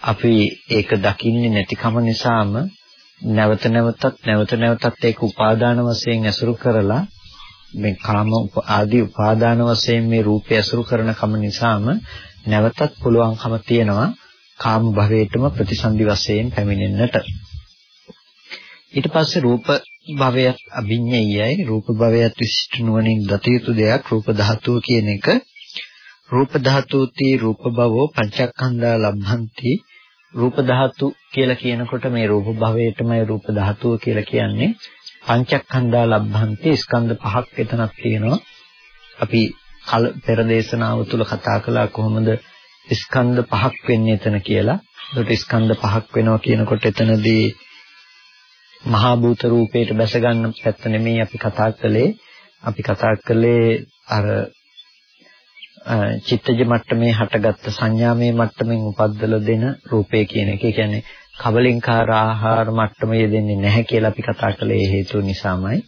අපි ඒක දකින්නේ නැතිකම නිසාම නැවත නැවතත් නැවත නැවතත් ඒක උපාදාන වශයෙන් ඇසුරු කරලා මේ කාම ආදී උපාදාන වශයෙන් මේ රූපය ඇසුරු කරන කම නිසාම නැවතත් පුළුවන්කම තියෙනවා. කාම භවයටම ප්‍රතිසන්දි වශයෙන් පැමිණෙන්නට. ඊට පස්සේ රූප භවයත් අභිඤ්ඤයයි. රූප භවයත් විශිෂ්ට නුවණින් දත යුතු දෙයක්. රූප ධාතුව කියන එක. රූප ධාතුති රූප භවෝ පංචස්කන්ධා ලබ්ධಂತಿ. රූප ධාතු කියලා කියනකොට මේ රූප භවයටමයි රූප ධාතුව කියලා කියන්නේ. පංචස්කන්ධා ලබ්ධಂತಿ ස්කන්ධ පහක් එතනක් තියෙනවා අපි කල පෙර දේශනාව තුල කතා කළා කොහොමද ස්කන්ධ පහක් වෙන්නේ එතන කියලා ඒකට ස්කන්ධ පහක් වෙනවා කියනකොට එතනදී මහා භූත රූපයට බැස ගන්න පැත්ත නෙමෙයි අපි කතා කළේ අපි කතා කළේ අර චිත්තජ මට්ටමේ හටගත්ත සංඥාමය මට්ටමින් උපද්දලා දෙන රූපය කියන එක. ඒ කියන්නේ කබලින්කාර ආහාර මට්ටම යෙදෙන්නේ නැහැ කියලා අපි කතා කළේ ඒ හේතුව නිසාමයි.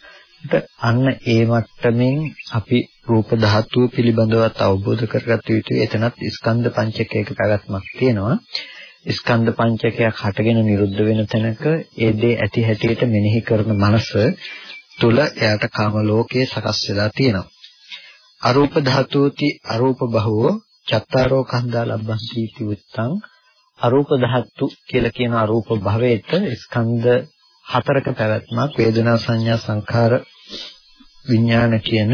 අන්න ඒ මට්ටමින් අපි රූප ධාතුව පිළිබඳවත් අවබෝධ කරගත යුතුයි. එතනත් ස්කන්ධ පංචකයක පැවැත්මක් තියෙනවා. ස්කන්ධ පංචකයක් හටගෙන නිරුද්ධ වෙන තැනක ඒ දේ ඇති හැටියට මෙනෙහි කරන මනස තුල එයාට කාම ලෝකයේ සකස් වෙලා තියෙනවා. අරූප ධාතුති අරූප බහුව චත්තාරෝ කන්දා ලබ්බන්ති इति උත්තං අරූප ධාතු කියලා කියන අරූප භවයට ස්කන්ධ හතරක පැවැත්මක් වේදනා සංඥා සංඛාර විඥාන කියන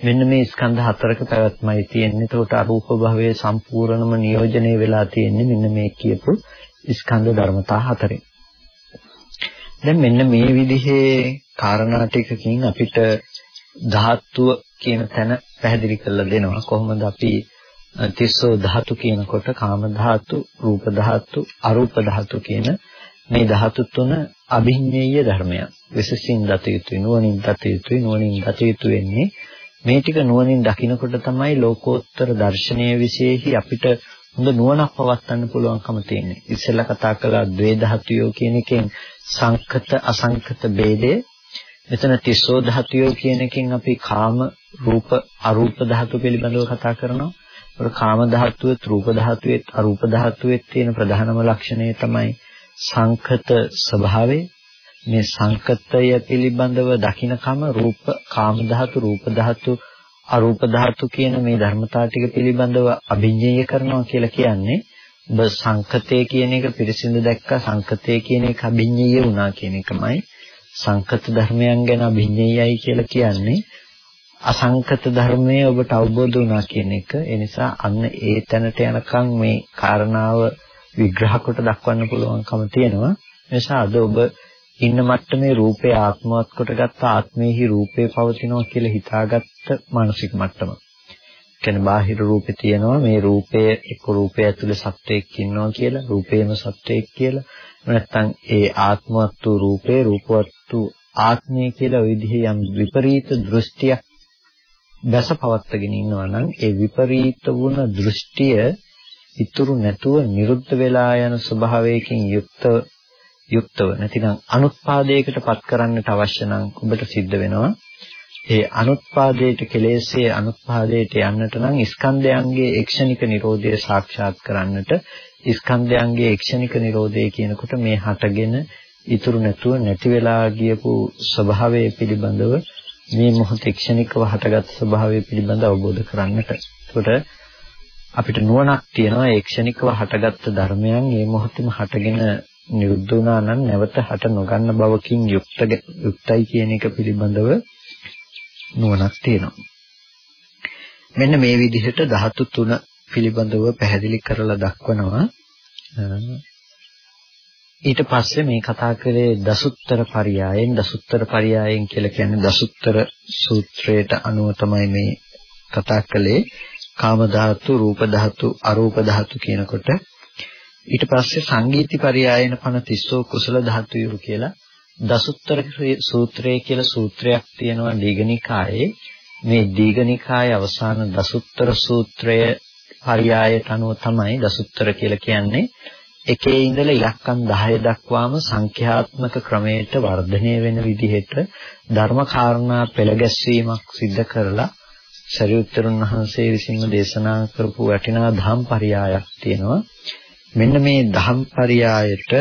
මෙන්න මේ ස්කන්ධ හතරක පැවැත්මයි තියෙන්නේ. ඒකට අරූප භවයේ සම්පූර්ණම නියෝජනය වෙලා තියෙන්නේ මෙන්න මේ කියපු ස්කන්ධ ධර්මතා හතරෙන්. දැන් මෙන්න මේ විදිහේ කාරණා ටිකකින් අපිට ධාතුව කියන තැන පැහැදිලි කරලා දෙනවා කොහොමද අපි තිස්සෝ ධාතු කියනකොට කාම ධාතු, රූප ධාතු, අරූප ධාතු කියන මේ ධාතු තුන අභිඤ්ඤේය ධර්මයන්. විශේෂයෙන් දත යුතුයි නුවණින් දත යුතුයි නුවණින් දත යුතු වෙන්නේ මේ ටික නුවණින් දකිනකොට තමයි ලෝකෝත්තර දර්ශනීය විශේෂයි අපිට හොඳ නුවණක් පවත්වන්න පුළුවන්කම තියෙන්නේ. ඉස්සෙල්ලා කතා කළා ද්වේ ධාතුයෝ කියන එකෙන් සංකත අසංකත ભેදය මෙතන තිස්සෝ ධාතුයෝ කියන එකෙන් අපි කාම රූප අරූප ධාතු පිළිබඳව කතා කරනවා. ඒක කාම ධාතුවෙත් රූප ධාතුවෙත් අරූප ධාතුවෙත් තියෙන ප්‍රධානම ලක්ෂණය තමයි සංකත ස්වභාවය. මේ සංකතය පිළිබඳව දකින්නකම රූප කාම ධාතු රූප ධාතු අරූප ධාතු කියන මේ ධර්මතා ටික පිළිබඳව අභිඤ්ඤය කරනවා කියලා කියන්නේ ඔබ සංකතය කියන එක පිරිසිදු දැක්කා සංකතය කියන එක අභිඤ්ඤය වුණා කියන එකමයි සංකත ධර්මයන් ගැන අභිඤ්ඤයයි කියලා කියන්නේ අසංකත ධර්මයේ ඔබට අවබෝධ වුණා කියන එක. ඒ නිසා අන්න ඒ තැනට යනකම් මේ කාරණාව විග්‍රහ කොට දක්වන්න පුළුවන්කම තියෙනවා. නිසා අද ඔබ ඉන්න මට්ටමේ රූපේ ආත්මවත් කොටගත්ත ආත්මයේහි රූපේ පවතිනවා කියලා හිතාගත්ත මානසික මට්ටම. කියන්නේ බාහිර රූපේ තියෙනවා මේ රූපය එක්ක රූපය ඇතුලේ සත්වයක් ඉන්නවා කියලා රූපේම සත්වයක් කියලා නැත්නම් ඒ ආත්මවත් වූ රූපේ රූපවත් වූ ආත්මය කියලා ওই විදිහේ යම් විපරීත දෘෂ්ටියක් දැස පවත්වාගෙන ඉන්නවා නම් ඒ විපරීත වුණ දෘෂ්ටිය ඉතුරු නැතුව නිරුද්ධ වෙලා යන ස්වභාවයකින් යුක්ත යුක්තව නැතිනම් අනුත්පාදයකට පත් කරන්නට අවශ්‍ය නම් ඔබට සිද්ධ වෙනවා ඒ අනුත්පාදයට කෙලෙසේ අනුත්පාදයට යන්නට නම් ස්කන්ධයන්ගේ එක්ෂණික Nirodha සාක්ෂාත් කරන්නට ස්කන්ධයන්ගේ එක්ෂණික Nirodha කියනකොට මේ හටගෙන ඉතුරු නැතුව නැති වෙලා ගියපු ස්වභාවය පිළිබඳව මේ මොහොත එක්ෂණිකව හටගත් ස්වභාවය පිළිබඳව අවබෝධ කරන්නට. ඒකට අපිට නුවණක් තියෙනවා එක්ෂණිකව හටගත් ධර්මයන් මේ මොහොතේම හටගෙන නිරුද්ධ වුණා නම් නැවත හට නොගන්න බවකින් යුක්ත යුක්තයි කියන එක පිළිබඳව නුවණක් තියෙනවා. මෙන්න මේ විදිහට ධාතු තුන පිළිබඳව පැහැදිලි කරලා දක්වනවා. ඊට පස්සේ මේ කතා කරේ දසුත්තර පරියායෙන් දසුත්තර පරියායෙන් කියලා කියන්නේ දසුත්තර සූත්‍රයට අනුව තමයි මේ කතා කළේ කාම ධාතු රූප ධාතු අරූප ධාතු කියනකොට ඊට පස්සේ සංගීති පරියායන පන තිස්සෝ කුසල ධාතුයු කියලා දසුත්තර සූත්‍රය කියලා සූත්‍රයක් තියෙනවා දීඝනිකායේ. මේ දීඝනිකායේ අවසාන දසුත්තර සූත්‍රය පරියායට අනුව තමයි දසුත්තර කියලා කියන්නේ. එකේ ඉඳලා ඉලක්කම් 10 දක්වාම සංඛ්‍යාත්මක ක්‍රමයට වර්ධනය වෙන විදිහට ධර්ම කාරණා පෙළ ගැස්වීමක් සිද්ධ කරලා සරියුත්තරුන් වහන්සේ විසින්ම දේශනා කරපු වටිනා ධම් පරියායක් තියෙනවා. මෙන්න මේ ධම් පරියායට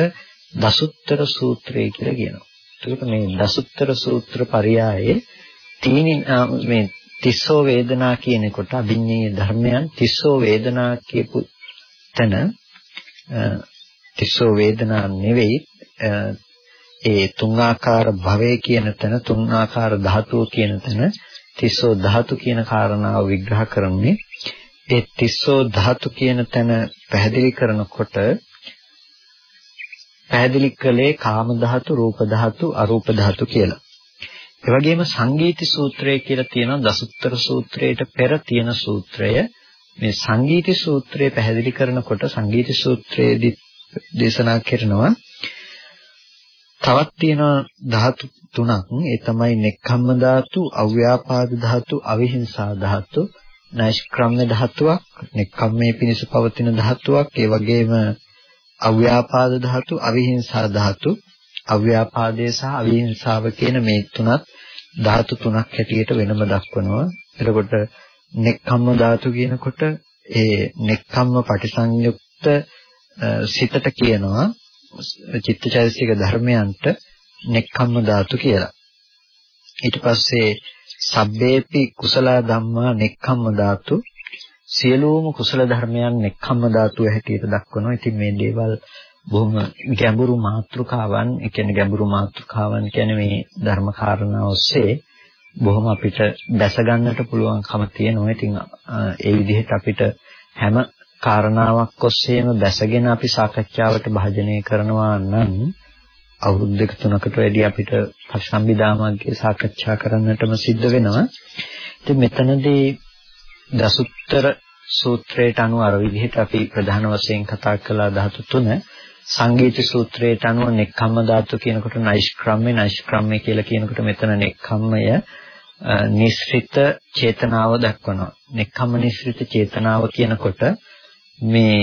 දසුත්තර සූත්‍රය කියලා කියනවා. ඒකට මේ දසුත්තර සූත්‍ර පරියායේ තීනි මේ තිස්සෝ වේදනා කියනකොට අභිඤ්ඤේ ධර්මයන් තිස්සෝ වේදනා කියපු තැන තිස්සෝ වේදනා නෙවෙයි ඒ තුන් ආකාර භවය කියන තැන තුන් ආකාර ධාතුව කියන තැන තිස්සෝ ධාතු කියන කාරණාව විග්‍රහ කරන්නේ ඒ තිස්සෝ ධාතු කියන තැන පැහැදිලි කරනකොට පැහැදිලි කළේ කාම ධාතු, රූප ධාතු, අරූප ධාතු කියලා. ඒ වගේම සංගීති සූත්‍රය කියලා තියෙනවා දසුත්තර සූත්‍රයට පෙර තියෙන සූත්‍රය. මේ සංගීති සූත්‍රය පැහැදිලි කරනකොට සංගීති සූත්‍රයේදී දේශනා කරනවා තවත් තියෙනවා ධාතු තුනක්. ඒ තමයි නෙක්ඛම්ම ධාතු, අව්‍යාපාද ධාතු, අවිහිංසා ධාතු, නෛෂ්ක්‍රම්‍ය ධාතුවක්, නෙක්ඛම්මේ පිණිස පවතින ධාතුවක්, ඒ වගේම අව්‍යාපාද ධාතු, අවිහිංසා ධාතු, අව්‍යාපාදයේ සහ අවිහිංසාව කියන මේ තුනත් ධාතු තුනක් හැටියට වෙනම දක්වනවා. එතකොට නෙක්ඛම්ම ධාතු කියනකොට ඒ නෙක්ඛම්ම පටිසංයුක්ත සිතට කියනවා චිත්තචෛතසික ධර්මයන්ට නෙක්ඛම්ම ධාතු කියලා. ඊට පස්සේ සබ්බේපි කුසල ධම්මා නෙක්ඛම්ම ධාතු සියලුම කුසල ධර්මයන් නෙක්ඛම්ම ධාතුව හැටියට දක්වනවා. ඉතින් මේ දේවල් බොහොම ගැඹුරු මාතෘකාවන්, ඒ කියන්නේ ගැඹුරු මාතෘකාවන් කියන්නේ මේ ධර්ම කාරණා ඔස්සේ බොහොම අපිට දැස ගන්නට පුළුවන්කම තියෙනවා. ඉතින් ඒ විදිහට අපිට හැම කාරණාවක් ඔස්සේම දැසගෙන අපි සාකච්ඡාවට භාජනය කරනවා නම් අවුරුදු දෙක තුනකට වැඩි අපිට පස්සම්බිදාමග්ගේ සාකච්ඡා කරන්නටම සිද්ධ වෙනවා. ඉතින් මෙතනදී දසුත්තර සූත්‍රයට අනුව අර විදිහට අපි ප්‍රධාන වශයෙන් කතා කළා ධාතු තුන සංගීත සූත්‍රයට අනුව නෙක්ඛම්ම ධාතු කියනකොට නෛෂ්ක්‍රම්‍ය නෛෂ්ක්‍රම්‍ය කියලා කියනකොට මෙතන නෙක්ඛම්මය නිස්ෘත චේතනාව දක්වනවා. නෙක්ඛම්ම නිස්ෘත චේතනාව කියනකොට මේ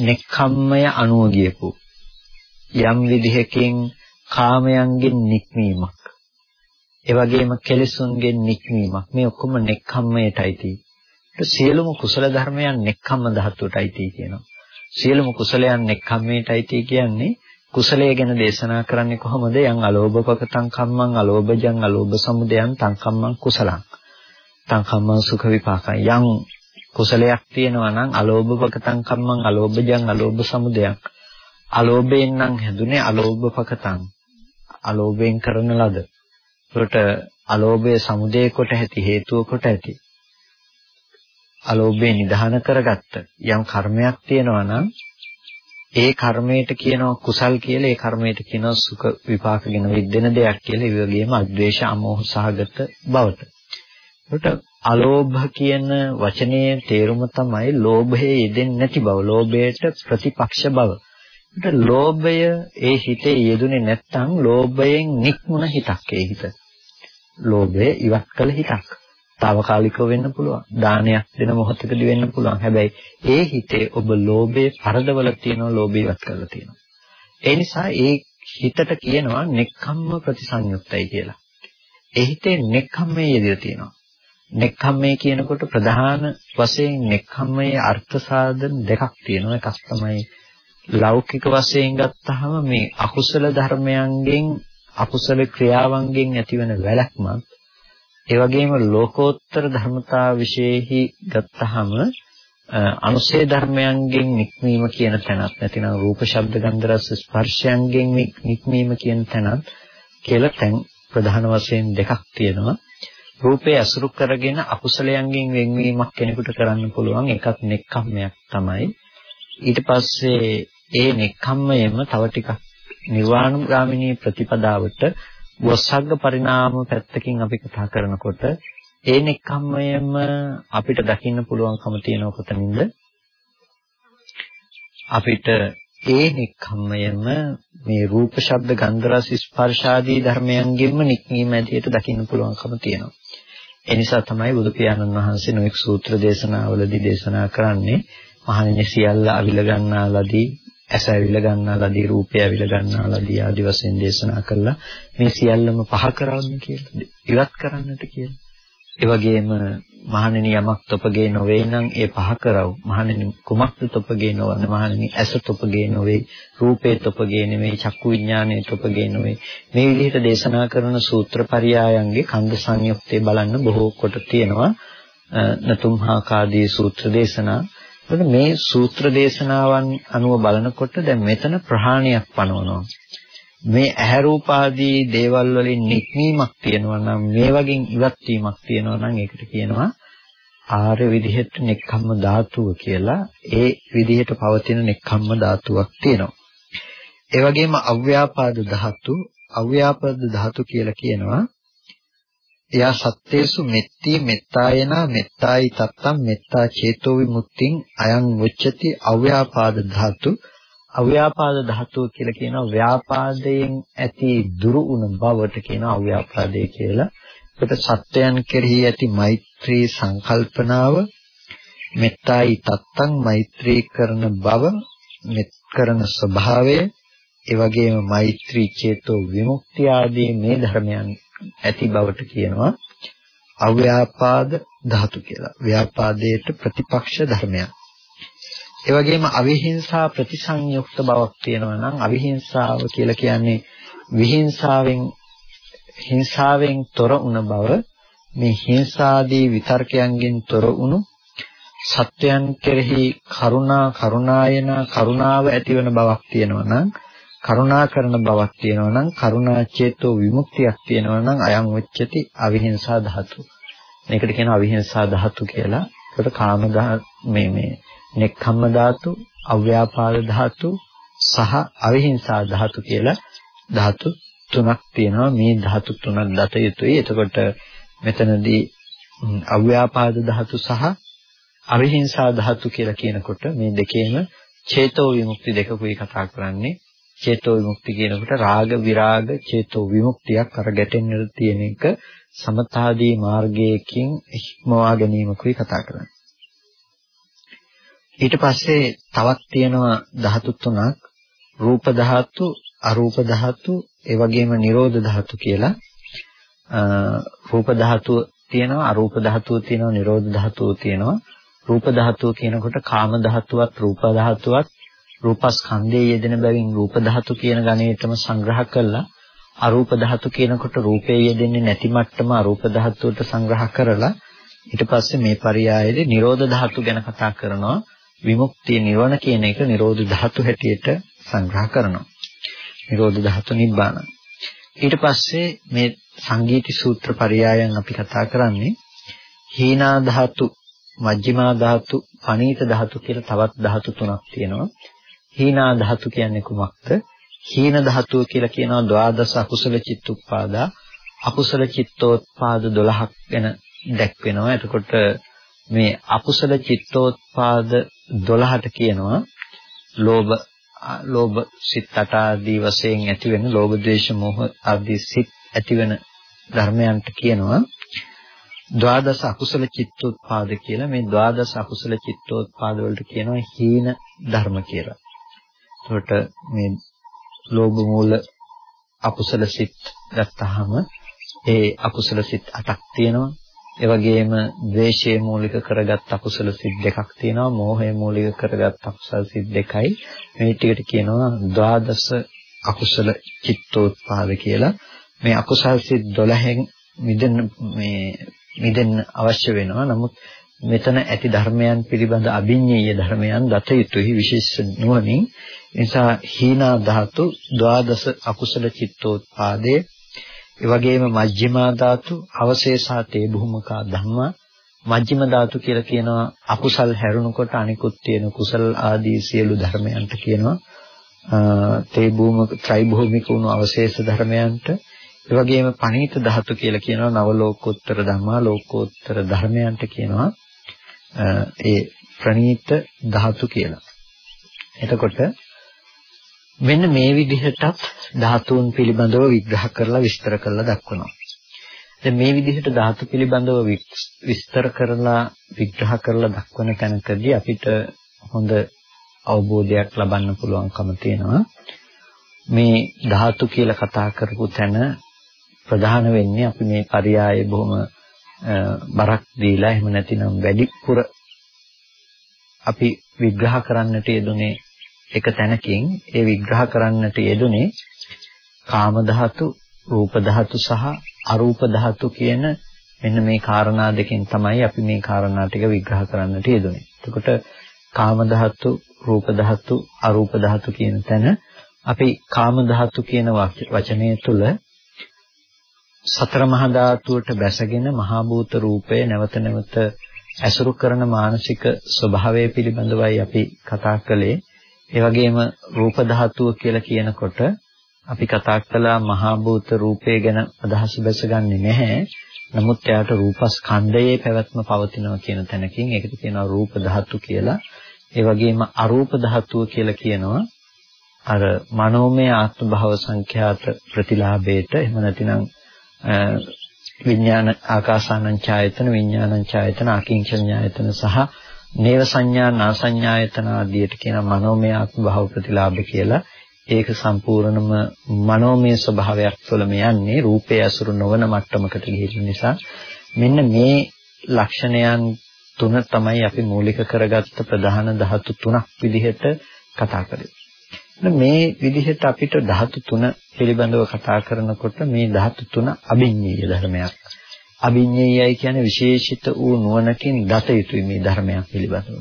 නෙක්ඛම්මය අනුව ගියපු යම් විදිහකින් කාමයන්ගෙන් නික්මීමක් ඒ වගේම කෙලෙසුන්ගෙන් නික්මීමක් මේ ඔක්කොම නෙක්ඛම්මයටයි තියෙන්නේ. සියලුම කුසල ධර්මයන් නෙක්ඛම්ම ධාතුවටයි තියෙනවා. සියලුම කුසලයන් නෙක්ඛම්මයටයි කියන්නේ කුසලයේ ගැන දේශනා කරන්නේ කොහොමද? යම් අලෝභපකතං කම්මං අලෝභජං අලෝභ සමුදයං තං කම්මං කුසලං. තං කම්මං සුඛ විපාකං. යම් කුසලයක් තියෙනවා නම් අලෝභපකතං කම්මං අලෝභජං අලෝභ සමුදයං. අලෝභයෙන් නම් හැදුනේ අලෝභපකතං. අලෝභයෙන් කරන ලද. ඒකට අලෝභය සමුදය කොට ඇති හේතුව කොට ඇති. අලෝභය නිධාන කරගත්ත යම් කර්මයක් තියෙනවා නම් ඒ කර්මයට කියනවා කුසල් කියලා ඒ කර්මයට කියනවා සුඛ විපාකගෙන විද්දෙන දෙයක් කියලා ඒ වගේම අද්වේෂ අමෝහ සහගත බවට. ඒකට අලෝභ කියන වචනේ තේරුම තමයි ලෝභයේ යෙදෙන්නේ නැති බව. ලෝභයට ප්‍රතිපක්ෂ බව. ඒත් ලෝභය ඒ හිතේ යෙදුනේ නැත්නම් ලෝභයෙන් නික්මුණ හිතක් ඒ හිත. ලෝභය ඉවත් කළ හිතක්. తాවකාලිකව වෙන්න පුළුවන්. දානයක් දෙන මොහොතකදී වෙන්න පුළුවන්. හැබැයි ඒ හිතේ ඔබ ලෝභයේ පරදවල තියෙනවා, ලෝභය ඉවත් කරලා තියෙනවා. ඒ නිසා ඒ හිතට කියනවා නෙක්ඛම්ම ප්‍රතිසංයුක්තයි කියලා. ඒ හිතේ නෙක්ඛම්මයේ යෙදලා තියෙනවා. නෙක්ඛම්මයේ කියනකොට ප්‍රධාන වශයෙන් නෙක්ඛම්මයේ අර්ථ සාධන දෙකක් තියෙනවා. එකක් තමයි ලෞකික වශයෙන් ගත්තහම මේ අකුසල ධර්මයන්ගෙන් අකුසල ක්‍රියාවන්ගෙන් ඇතිවන වැළැක්මත් ඒ වගේම ලෝකෝත්තර ධර්මතා විශේෂෙහි ගත්තහම අනුසේ ධර්මයන්ගෙන් නික්මීම කියන තැනත් නැතිනම් රූප ශබ්ද ගන්ධ රස ස්පර්ශයන්ගෙන් නික්මීම කියන තැනත් කියලා තැන් ප්‍රධාන වශයෙන් දෙකක් තියෙනවා. රූපේ අසුරු කරගෙන අකුසලයන්ගෙන් වෙන්වීමක් කෙනෙකුට කරන්න පුළුවන් එකක් නෙක්ඛම්මයක් තමයි. ඊට පස්සේ ඒ නෙක්ඛම්මයම තව ටිකක් නිර්වාණගාමිනී ප්‍රතිපදාවට වසග්ග පරිණාම පැත්තකින් අපි කතා කරනකොට ඒ නෙක්ඛම්මයම අපිට දකින්න පුළුවන්කම තියෙනව කොතනින්ද? අපිට ඒ නෙක්ඛම්මයම මේ රූප ශබ්ද ගන්ධ රස ස්පර්ශ ආදී ධර්මයන්ගෙන්ම නික්මීම ඇදියට දකින්න පුළුවන්කම තියෙනවා. ඒ නිසා තමයි බුදු පියාණන් වහන්සේ නොඑක් සූත්‍ර දේශනාවලදී දේශනා කරන්නේ මහණෙනි සියල්ල අවිල ගන්නා ලදී ඇස ඇවිල ගන්නා ලදී රූපය ඇවිල ගන්නා ලදී ආදි වශයෙන් දේශනා කළා මේ සියල්ලම පහ කරන්න කියලා ඉවත් කරන්නට කියලා. ඒ වගේම මහණෙනි යමක් තොපගේ නොවේ නම් ඒ පහ කරව. මහණෙනි කුමක්ද තොපගේ නොවන මහණෙනි ඇස තොපගේ නොවේ, රූපේ තොපගේ නෙමෙයි, චක්කු විඥානේ තොපගේ නොවේ. මේ විදිහට දේශනා කරන සූත්‍ර පරියායන්ගේ කන්ද සංයුක්තේ බලන්න බොහෝ කොට තියෙනවා. නතුම්හාකාදී සූත්‍ර දේශනා එතකොට මේ සූත්‍ර දේශනාවන් අනුව බලනකොට දැන් මෙතන ප්‍රහාණයක් පනවනවා. මේ ඇහැ රූප ආදී දේවල් වලින් නික්මීමක් තියෙනවා නම් මේ වගේ ඉවත් වීමක් තියෙනවා නම් ඒකට කියනවා ආර්ය විදිහට නෙක්ඛම්ම ධාතුව කියලා. ඒ විදිහට පවතින නෙක්ඛම්ම ධාතුවක් තියෙනවා. ඒ වගේම අව්‍යාපාද ධාතු, අව්‍යාපාද ධාතු කියලා කියනවා එයා සත්‍යේසු මෙත්ති මෙත්තායනා මෙත්තායි තත්තම් මෙත්තා චේතෝ විමුක්තිං අයං මුච්චති අව්‍යාපාද ධාතු අව්‍යාපාද ධාතුව කියලා කියනවා ව්‍යාපාදයෙන් ඇති දුරු වුණ බවට කියන අව්‍යාපාදය කියලා. ඒකට සත්‍යයන් කෙරෙහි ඇති මෛත්‍රී සංකල්පනාව මෙත්තායි තත්තං මෛත්‍රී කරන බව මෙත් කරන ස්වභාවය ඒ වගේම මෛත්‍රී චේතෝ විමුක්තිය ආදී මේ ධර්මයන් ඇති බවට කියනවා අව්‍යාපාද ධාතු කියලා. ව්‍යාපාදයට ප්‍රතිපක්ෂ ධර්මයක්. ඒ වගේම අවිහිංසා ප්‍රතිසංයුක්ත බවක් තියෙනවා නම් අවිහිංසාව කියලා කියන්නේ විහිංසාවෙන් හිංසාවෙන් තොර වුණ බව මේ හිංසාදී විතර්කයන්ගෙන් තොර වුණු සත්‍යයන් කෙරෙහි කරුණා කරුණායන කරුණාව ඇතිවන බවක් තියෙනවා නම් කරුණා කරන බවක් තියෙනවා නම් කරුණා චේතෝ විමුක්තියක් තියෙනවා නම් අයං උච්චති අවිහිංසා ධාතු. මේකට කියනවා අවිහිංසා ධාතු කියලා. ඒකට කාම මේ මේ නෙක්ඛම්ම ධාතු, අව්‍යාපාද ධාතු සහ අවිහිංසා ධාතු කියලා ධාතු තුනක් තියෙනවා. මේ ධාතු තුනක් දත යුතුයි. එතකොට මෙතනදී අව්‍යාපාද ධාතු සහ අවිහිංසා ධාතු කියලා කියනකොට මේ දෙකේම චේතෝ විමුක්ති දෙකකුයි කතා කරන්නේ. චේතෝ විමුක්ති කියනකොට රාග විරාග චේතෝ විමුක්තියක් අර ගැටෙන්නට තියෙන එක සමතාදී මාර්ගයකින් ඉක්මවා ගැනීමකුයි කතා කරන්නේ. ඊට පස්සේ තවත් තියෙනවා ධාතු තුනක්. රූප ධාතු අරූප ධාතු ඒ වගේම නිරෝධ ධාතු කියලා. රූප ධාතුව තියෙනවා අරූප ධාතුව තියෙනවා නිරෝධ ධාතුව තියෙනවා. රූප ධාතුව කියනකොට කාම ධාතුවත් රූප ධාතුවත් රූපස්කන්ධයේ යෙදෙන බැවින් රූප ධාතු කියන ගණේටම සංග්‍රහ කළා. අරූප ධාතු කියනකොට රූපේ යෙදෙන්නේ නැති මට්ටම අරූප ධාතුවට සංග්‍රහ කරලා ඊට පස්සේ මේ පරයයේදී නිරෝධ ධාතු ගැන කතා කරනවා. විමුක්තිය නිවන කියන එක නිරෝධ ධාතු හැටියට සංග්‍රහ කරනවා. නිරෝධ ධාතු නිබ්බාන. ඊට පස්සේ මේ සංගීති සූත්‍ර පරයයන් අපි කතා කරන්නේ හීනා ධාතු මජ්ක්‍ධිමා ධාතු පනීත ධාතු කියලා තවත් ධාතු තුනක් තියෙනවා. හීනා ධාතු කියන්නේ කුමක්ද? හීන ධාතුව කියලා කියනවා ද්වාදස අකුසල චිත්තුප්පාදා අකුසල චිත්තෝත්පාද 12ක් ගැන දැක්වෙනවා. එතකොට මේ අකුසල චිත්තෝත්පාද 12ට කියනවා ලෝභ ලෝභ සිත් 8 ආදී වශයෙන් ඇති වෙන ලෝභ ද්වේෂ මෝහ ආදී සිත් ඇති වෙන ධර්මයන්ට කියනවා ද්වාදස අකුසල චිත්තෝත්පාද කියලා මේ ද්වාදස අකුසල චිත්තෝත්පාද වලට කියනවා හීන ධර්ම කියලා. එතකොට මේ ලෝභ මූල අකුසල සිත් ගත්තාම ඒ අකුසල සිත් 8ක් තියෙනවා. ඒ වගේම ද්වේෂය මූලික කරගත් අකුසල සිත් දෙකක් තියෙනවා. මෝහය මූලික කරගත් අකුසල සිත් දෙකයි. මේ ටිකට කියනවා ද්වාදස අකුසල චිත්තෝත්පාද කියලා. මේ අකුසල් සිත් 12න් මිදෙන්න මේ මිදෙන්න අවශ්‍ය වෙනවා. නමුත් මෙතන ඇති ධර්මයන් පිළිබඳ අභිඤ්ඤේය ධර්මයන් දත යුතුයි විශේෂ නුවණින්. නිසා හීනා ධාතු ද්වාදස අකුසල චිත්තෝත්පාදයේ ඒ වගේම මජ්ක්‍ධිමා ධාතු අවශේෂාතේ භූමකා ධම්මා. මජ්ක්‍ධිම ධාතු කියලා කියනවා අකුසල් හැරුණකොට අනිකුත් තියෙන කුසල් ආදී සියලු ධර්මයන්ට කියනවා. තේ භූමක ත්‍රි භූමික වුණු අවශේෂ ධර්මයන්ට. ඒ වගේම පණීත ධාතු කියලා කියනවා නව ලෝකෝත්තර ධම්මා ලෝකෝත්තර ධර්මයන්ට කියනවා. ඒ ප්‍රණීත ධාතු කියලා. එතකොට මෙන්න මේ විදිහටත් ධාතුන් පිළිබඳව විග්‍රහ කරලා විස්තර කරලා දක්වනවා. දැන් මේ විදිහට ධාතු පිළිබඳව විස්තර කරලා විග්‍රහ කරලා දක්වන තැනකදී අපිට හොඳ අවබෝධයක් ලබන්න පුළුවන්කම තියෙනවා. මේ ධාතු කියලා කතා කරපු තැන ප්‍රධාන වෙන්නේ අපි මේ පරයය බොහොම බරක් දීලා එහෙම නැතිනම් වැඩිපුර අපි විග්‍රහ කරන්නට යෙදුනේ එක තැනකින් ඒ විග්‍රහ කරන්නට යෙදුනේ කාම ධාතු, රූප ධාතු සහ අරූප ධාතු කියන මෙන්න මේ කාරණා දෙකෙන් තමයි අපි මේ කාරණා ටික විග්‍රහ කරන්නට යෙදුනේ. එතකොට කාම ධාතු, රූප ධාතු, අරූප ධාතු කියන තැන අපි කාම ධාතු කියන වචනය තුල සතර මහා ධාතුවට බැසගෙන මහා භූත රූපය නැවත නැවත ඇසුරු කරන මානසික ස්වභාවය පිළිබඳවයි අපි කතා කළේ. ඒ වගේම රූප ධාතුව කියලා කියනකොට අපි කතා කළා මහා භූත රූපය ගැන අදහස් බැසගන්නේ නැහැ. නමුත් එයාට රූපස්කන්ධයේ පැවැත්ම පවතිනවා කියන තැනකින් ඒකට කියනවා රූප ධාතු කියලා. ඒ වගේම අරූප ධාතුව කියලා කියනවා අර මනෝමය ආත්ම භව සංඛ්‍යාත ප්‍රතිලාභයට එහෙම නැතිනම් විඥාන ආකාසානං ඡායතන විඥානං ඡායතන අකින්චඤ්ඤායතන සහ නේව සංඥා නාසඤ්ඤායතන ආදියට කියන මනෝමය ආත්ම භාව ප්‍රතිලාභ කියලා. ඒක සම්පූර්ණම මනෝමය ස්වභාවයක් තුළම යන්නේ. රූපය අසුරු නොවන මට්ටමකට ගිහින් නිසා. මෙන්න මේ ලක්ෂණයන් තුන තමයි අපි මූලික කරගත්ත ප්‍රධාන ධාතු තුනක් විදිහට කතා කරන්නේ. මේ විදිහට අපිට ධාතු තුන පිළිබඳව කතා කරනකොට මේ ධාතු තුන අභිඤ්ඤේය ධර්මයක්. අභිඤ්ඤේයයි කියන්නේ විශේෂිත වූ නුවණකින් දත යුතුයි මේ ධර්මයන් පිළිබඳව.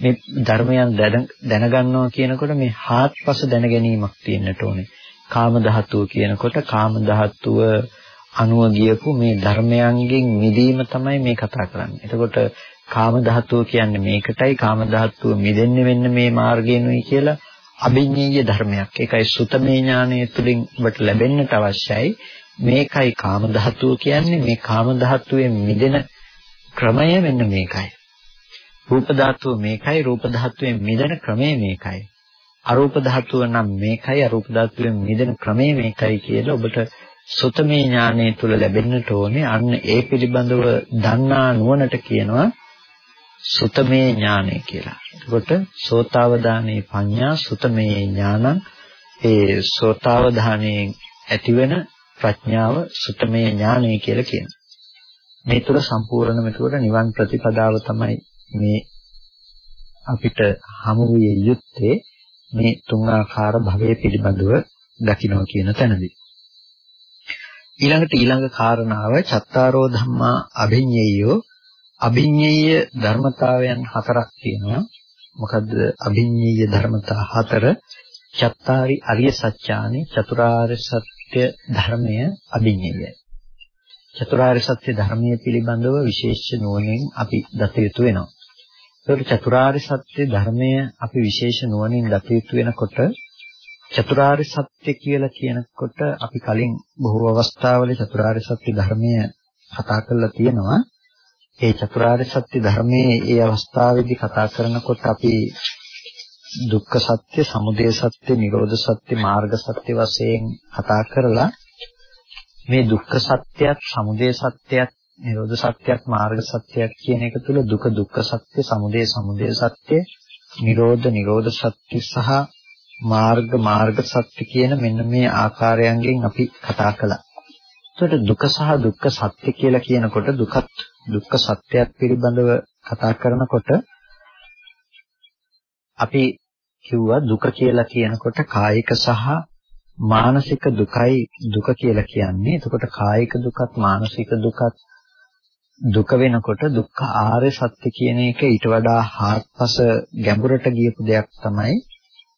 මේ ධර්මයන් දැනගන්නවා කියනකොට මේ හාත්පස දැන ගැනීමක් තියෙන්නට ඕනේ. කාම ධාතුව කියනකොට කාම ධාතුව අනුව ගියපු මේ ධර්මයන්ගෙන් මිදීම තමයි මේ කතා කරන්නේ. එතකොට කාම ධාතුව කියන්නේ මේකටයි කාම ධාතුව මිදෙන්නේ වෙන්න මේ මාර්ගයෙන්ුයි කියලා අභිඤ්ඤේය ධර්මයක්. ඒකයි සුතමේ ඥානය තුළින් ඔබට ලැබෙන්නට අවශ්‍යයි. මේකයි කාම ධාතුව කියන්නේ මේ කාම ධාතුවෙන් මිදෙන ක්‍රමය මෙන්න මේකයි. රූප ධාතුව මේකයි රූප ධාතුවෙන් මිදෙන ක්‍රමය මේකයි. අරූප ධාතුව නම් මේකයි අරූප ධාතුවෙන් මිදෙන ක්‍රමය මේකයි කියලා ඔබට සුතමේ ඥානය තුල ලැබෙන්නට ඕනේ. අන්න ඒ පිළිබඳව දන්නා නුවණට කියනවා සුතමේ ඥානය කියලා. එතකොට සෝතාවදානේ පඤ්ඤා සුතමේ ඥානං ඒ සෝතාවදානයෙන් ඇතිවෙන ප්‍රඥාව සුතමේ ඥානය කියලා කියනවා. මේ තුර සම්පූර්ණම එතකොට නිවන් ප්‍රතිපදාව තමයි මේ අපිට හමු විය යුත්තේ මේ තුන් ආකාර භවයේ පිළිබඳව දකින්න කියන තැනදී. ඊළඟට ඊළඟ කාරණාව චත්තාරෝ ධම්මා අභිඤ්ඤයෝ අභිඤ්ඤේය ධර්මතාවයන් හතරක් තියෙනවා. මොකද්ද අභිඤ්ඤේය ධර්මතා හතර? චත්තාරි අරිය සත්‍යානි චතුරාර්ය සත්‍ය ධර්මය අභිඤ්ඤේයයි. චතුරාර්ය සත්‍ය ධර්මයේ පිළිබඳව විශේෂ නුවණින් අපි දත යුතු වෙනවා. ඒකට චතුරාර්ය සත්‍ය ධර්මය අපි විශේෂ නුවණින් දත යුතු වෙනකොට චතුරාර්ය සත්‍ය කියලා කියනකොට අපි කලින් බොහෝ අවස්ථාවල චතුරාර්ය සත්‍ය ධර්මය කතා කරලා තියෙනවා. ඒ චතුරාර්ය සත්‍ය ධර්මයේ ඒ අවස්ථාවේදී කතා කරනකොට අපි දුක්ඛ සත්‍ය, සමුදය සත්‍ය, නිරෝධ සත්‍ය, මාර්ග සත්‍ය වශයෙන් කතා කරලා මේ දුක්ඛ සත්‍යයත්, සමුදය සත්‍යයත්, නිරෝධ සත්‍යයත්, මාර්ග සත්‍යයත් කියන එක තුළ දුක දුක්ඛ සත්‍ය, සමුදය සමුදය සත්‍ය, නිරෝධ නිරෝධ සත්‍ය සහ මාර්ග මාර්ග සත්‍ය කියන මෙන්න මේ ආකාරයන්ගෙන් අපි කතා කළා. එතකොට දුක සහ දුක්ඛ සත්‍ය කියලා කියනකොට දුකත් දුක්ඛ සත්‍යයක් පිළිබඳව කතා කරනකොට අපි කිව්වා දුක කියලා කියනකොට කායික සහ මානසික දුකයි දුක කියලා කියන්නේ. එතකොට කායික දුකත් මානසික දුකත් දුක වෙනකොට දුක්ඛ ආර්ය සත්‍ය කියන එක ඊට වඩා හාත්පස ගැඹුරට ගියපු දෙයක් තමයි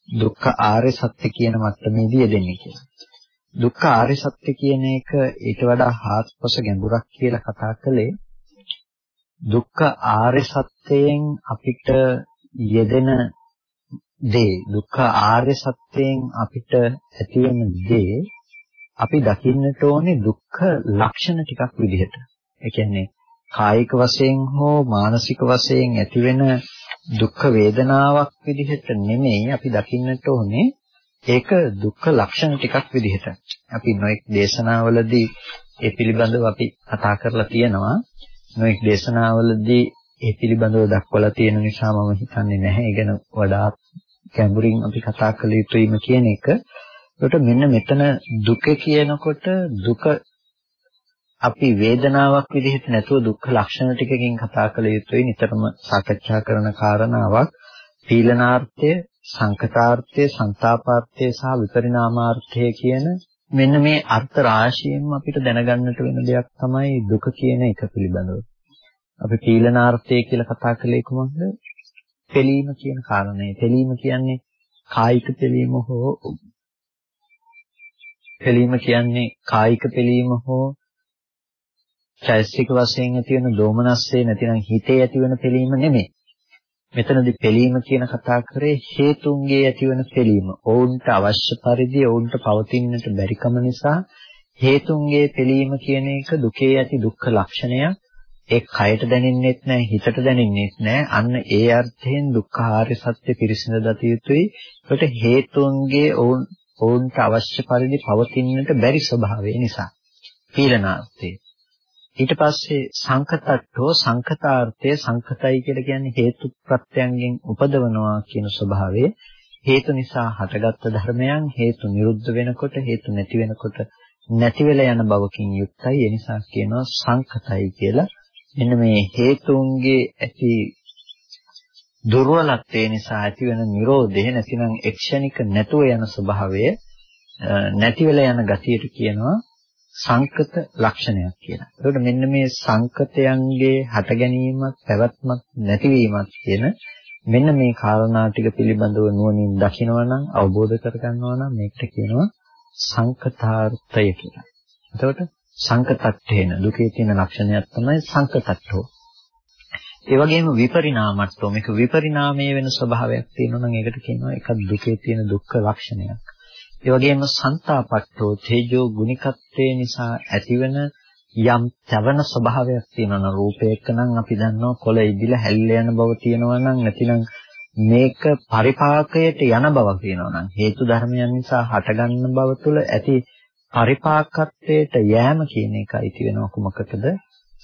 දුක්ඛ ආර්ය සත්‍ය කියන මට්ටමේදී යෙදෙන්නේ කියලා. දුක්ඛ ආර්ය සත්‍ය කියන එක ඊට වඩා හාත්පස ගැඹුරක් කියලා කතා කළේ දුක්ඛ ආර්ය සත්‍යයෙන් අපිට යෙදෙන දේ දුක්ඛ ආර්ය සත්‍යයෙන් අපිට ඇති වෙන දේ අපි දකින්නට ඕනේ දුක්ඛ ලක්ෂණ ටිකක් විදිහට. ඒ කියන්නේ කායික වශයෙන් හෝ මානසික වශයෙන් ඇතිවෙන දුක්ඛ වේදනාවක් විදිහට නෙමෙයි අපි දකින්නට ඕනේ ඒක දුක්ඛ ලක්ෂණ ටිකක් විදිහට. අපි නොඑක් දේශනාවලදී ඒ පිළිබඳව අපි කතා කරලා තියෙනවා. නොඑක් දේශනාවලදී ඒ පිළිබඳව දක්වලා තියෙන නිසා මම හිතන්නේ නැහැ. ඒ ගැන වඩා ගැඹුරින් අපි කතා කළ යුතුයිම කියන එක. ඒකට මෙන්න මෙතන දුක කියනකොට දුක අපි වේදනාවක් විදිහට නැතුව දුක්ඛ ලක්ෂණ ටිකකින් කතා කළ යුතුයි නිතරම සාකච්ඡා කරන කාරණාවක් පීලනාර්ථය සංකතාර්ථය සංతాපාර්ථය සහ විපරිණාමාර්ථය කියන මෙන්න මේ අර්ථ රාශියෙන්ම අපිට දැනගන්නට වෙන දෙයක් තමයි දුක කියන එක පිළිබඳව. අපි පීලනාර්ථය කියලා කතා කළේ කොහොමද? පෙලීම කියන කාරණේ. පෙලීම කියන්නේ කායික පෙලීම හෝ පෙලීම කියන්නේ කායික පෙලීම හෝ චෛතසික වශයෙන් ඇති වෙන දෝමනස්සේ නැතිනම් හිතේ ඇති වෙන පෙලීම නෙමෙයි. මෙතනදී පෙලීම කියන කතා කරේ හේතුන්ගේ ඇතිවන පෙලීම. ඔවුන්ට අවශ්‍ය පරිදි ඔවුන්ට පවතින්නට බැරිකම නිසා හේතුන්ගේ පෙලීම කියන එක දුකේ ඇති දුක්ඛ ලක්ෂණයක්. ඒ කයට දැනෙන්නෙත් නැහැ හිතට දැනෙන්නෙත් නැහැ. අන්න ඒ අර්ථයෙන් දුක්ඛ ආර්ය සත්‍ය පිරිසිඳ දත යුතුයි. ඒකට හේතුන්ගේ ඔවුන් ඔවුන්ට අවශ්‍ය පරිදි පවතින්නට බැරි ස්වභාවය නිසා. පීලනාර්ථය. ඊට පස්සේ සංකතට්ඨෝ සංකතාර්ථය සංකතයි කියලා කියන්නේ හේතු ප්‍රත්‍යයෙන් උපදවනවා කියන ස්වභාවය. හේතු නිසා හටගත්තු ධර්මයන් හේතු නිරුද්ධ වෙනකොට හේතු නැති වෙනකොට නැති වෙලා යන බවකින් යුක්තයි. ඒ නිසා කියනවා සංකතයි කියලා. මෙන්න මේ හේතුන්ගේ ඇති දුර්වලත්වය නිසා ඇතිවන Nirodhe නැතිනම් එක්ෂණික නැතුව යන ස්වභාවය නැති වෙලා යන ගතියට කියනවා සංකත ලක්ෂණයක් කියලා. ඒකට මෙන්න මේ සංකතයන්ගේ හට ගැනීමත් පැවැත්මත් නැතිවීමත් කියන මෙන්න මේ කාරණා ටික පිළිබඳව නුවණින් දකිනවා නම් අවබෝධ කරගන්නවා නම් මේකට කියනවා සංකතාර්ථය කියලා. එතකොට සංකතට්ඨේන දුකේ තියෙන ලක්ෂණයක් තමයි සංකතට්ඨෝ. ඒ වගේම විපරිණාමට්ඨෝ මේක විපරිණාමයේ වෙන ස්වභාවයක් තියෙනවා නම් ඒකට කියනවා එකක් දුකේ තියෙන දුක්ඛ ලක්ෂණයක්. ඒ වගේම සංతాපට්ඨෝ තේජෝ ගුණිකත්වයේ නිසා ඇතිවන යම් තවන ස්වභාවයක් තියෙනවා රූපයක නම් අපි දන්නවා කොළ ඉදිලා හැල්ල යන බව තියෙනවා නම් නැතිනම් මේක පරිපාකයට යන බවක් තියෙනවා නම් හේතු ධර්මයන් නිසා හටගන්න බව තුළ ඇති පරිපාකත්වයට යෑම කියන එකයි තියෙනවා කුමකටද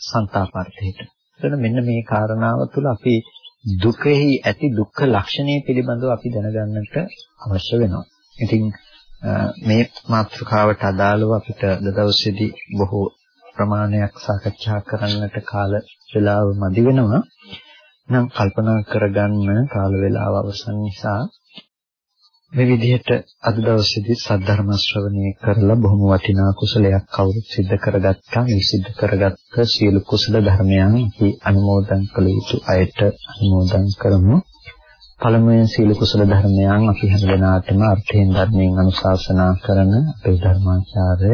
සංతాපර්ථයට. එතන මෙන්න මේ කාරණාව තුළ අපි දුකෙහි ඇති දුක්ඛ ලක්ෂණය පිළිබඳව අපි දැනගන්නට අවශ්‍ය වෙනවා. ඉතින් මේ මාතෘකාවට අදාළව අපිට අද දවසේදී බොහෝ ප්‍රමාණයක් සාකච්ඡා කරන්නට කාල වේලාව මදි වෙනවා. නම් කල්පනා කරගන්න කාල වේලාව අවසන් නිසා මේ විදිහට අද දවසේදී සද්ධර්ම ශ්‍රවණය කරලා බොහොම වටිනා කුසලයක් කවුරුත් සිද්ධ කරගත්තා. මේ සිද්ධ කරගත්ත සියලු කුසල ධර්මයන් අපි අනුමෝදන් කළ යුතු අයට අනුමෝදන් කරමු. පළමුවෙන් සීල කුසල ධර්මයන් අපි හැමදෙනාටම අර්ථයෙන් ධර්මයෙන් අනුශාසනා කරන අපේ ධර්මාචාර්ය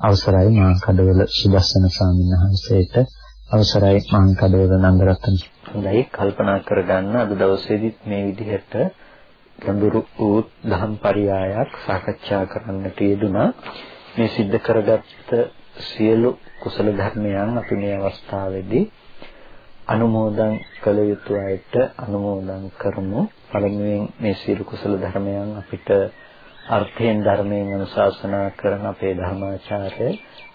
අවසරයි මාංකඩවල සුදස්සන ස්වාමීන් වහන්සේට. අවසරයි මාංකඩවල නන්දරත්න හොඳයි කල්පනා කරගන්න අද දවසේදීත් මේ විදිහට ගැඹුරු වූ ධම් පරයයක් සාකච්ඡා කරන්නට යෙදුනා මේ සිද්ධ කරගත්ත සියලු කුසල ධර්මයන් අපි මේ අවස්ථාවේදී අනුමෝදන් කළ යුතු අයට අනුමෝදන් කරමු. පළමුවෙන් මේ සීල කුසල ධර්මයන් අපිට අර්ථයෙන් ධර්මයෙන් අනුශාසනා කරන අපේ ධර්මාචාර්ය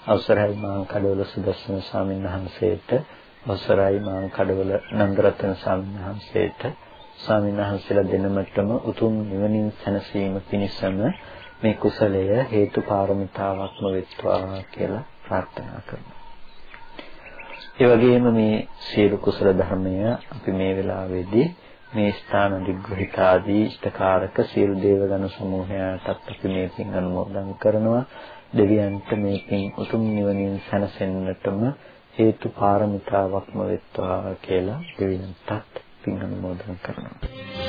අවසරයි මාං කඩවල සුදස්සන ස්වාමීන් වහන්සේට අවසරයි මාං කඩවල නන්දරත්න ස්වාමීන් වහන්සේට ස්වාමීන් වහන්සේලා දෙනමටම උතුම් නිවනින් සැනසීම පිණිසම මේ කුසලය හේතු පාරමිතාවක්ම වෙත්වා කියලා ප්‍රාර්ථනා කරනවා. ඒ වගේම මේ සියලු කුසල ධර්මය අපි මේ වෙලාවේදී මේ ස්ථාන දිග්‍රහිත ආදී ඉෂ්ඨකාරක සියලු දේවගණ සමූහයාටත් අපි මේ පින් අනුමෝදන් කරනවා. දෙවියන්ට මේ පින් උතුම් නිවනින් සැනසෙන්නටම හේතු පාරමිතාවක්ම වෙත්වා කියලා දෙවියන්ටත් පින් අනුමෝදන් කරනවා.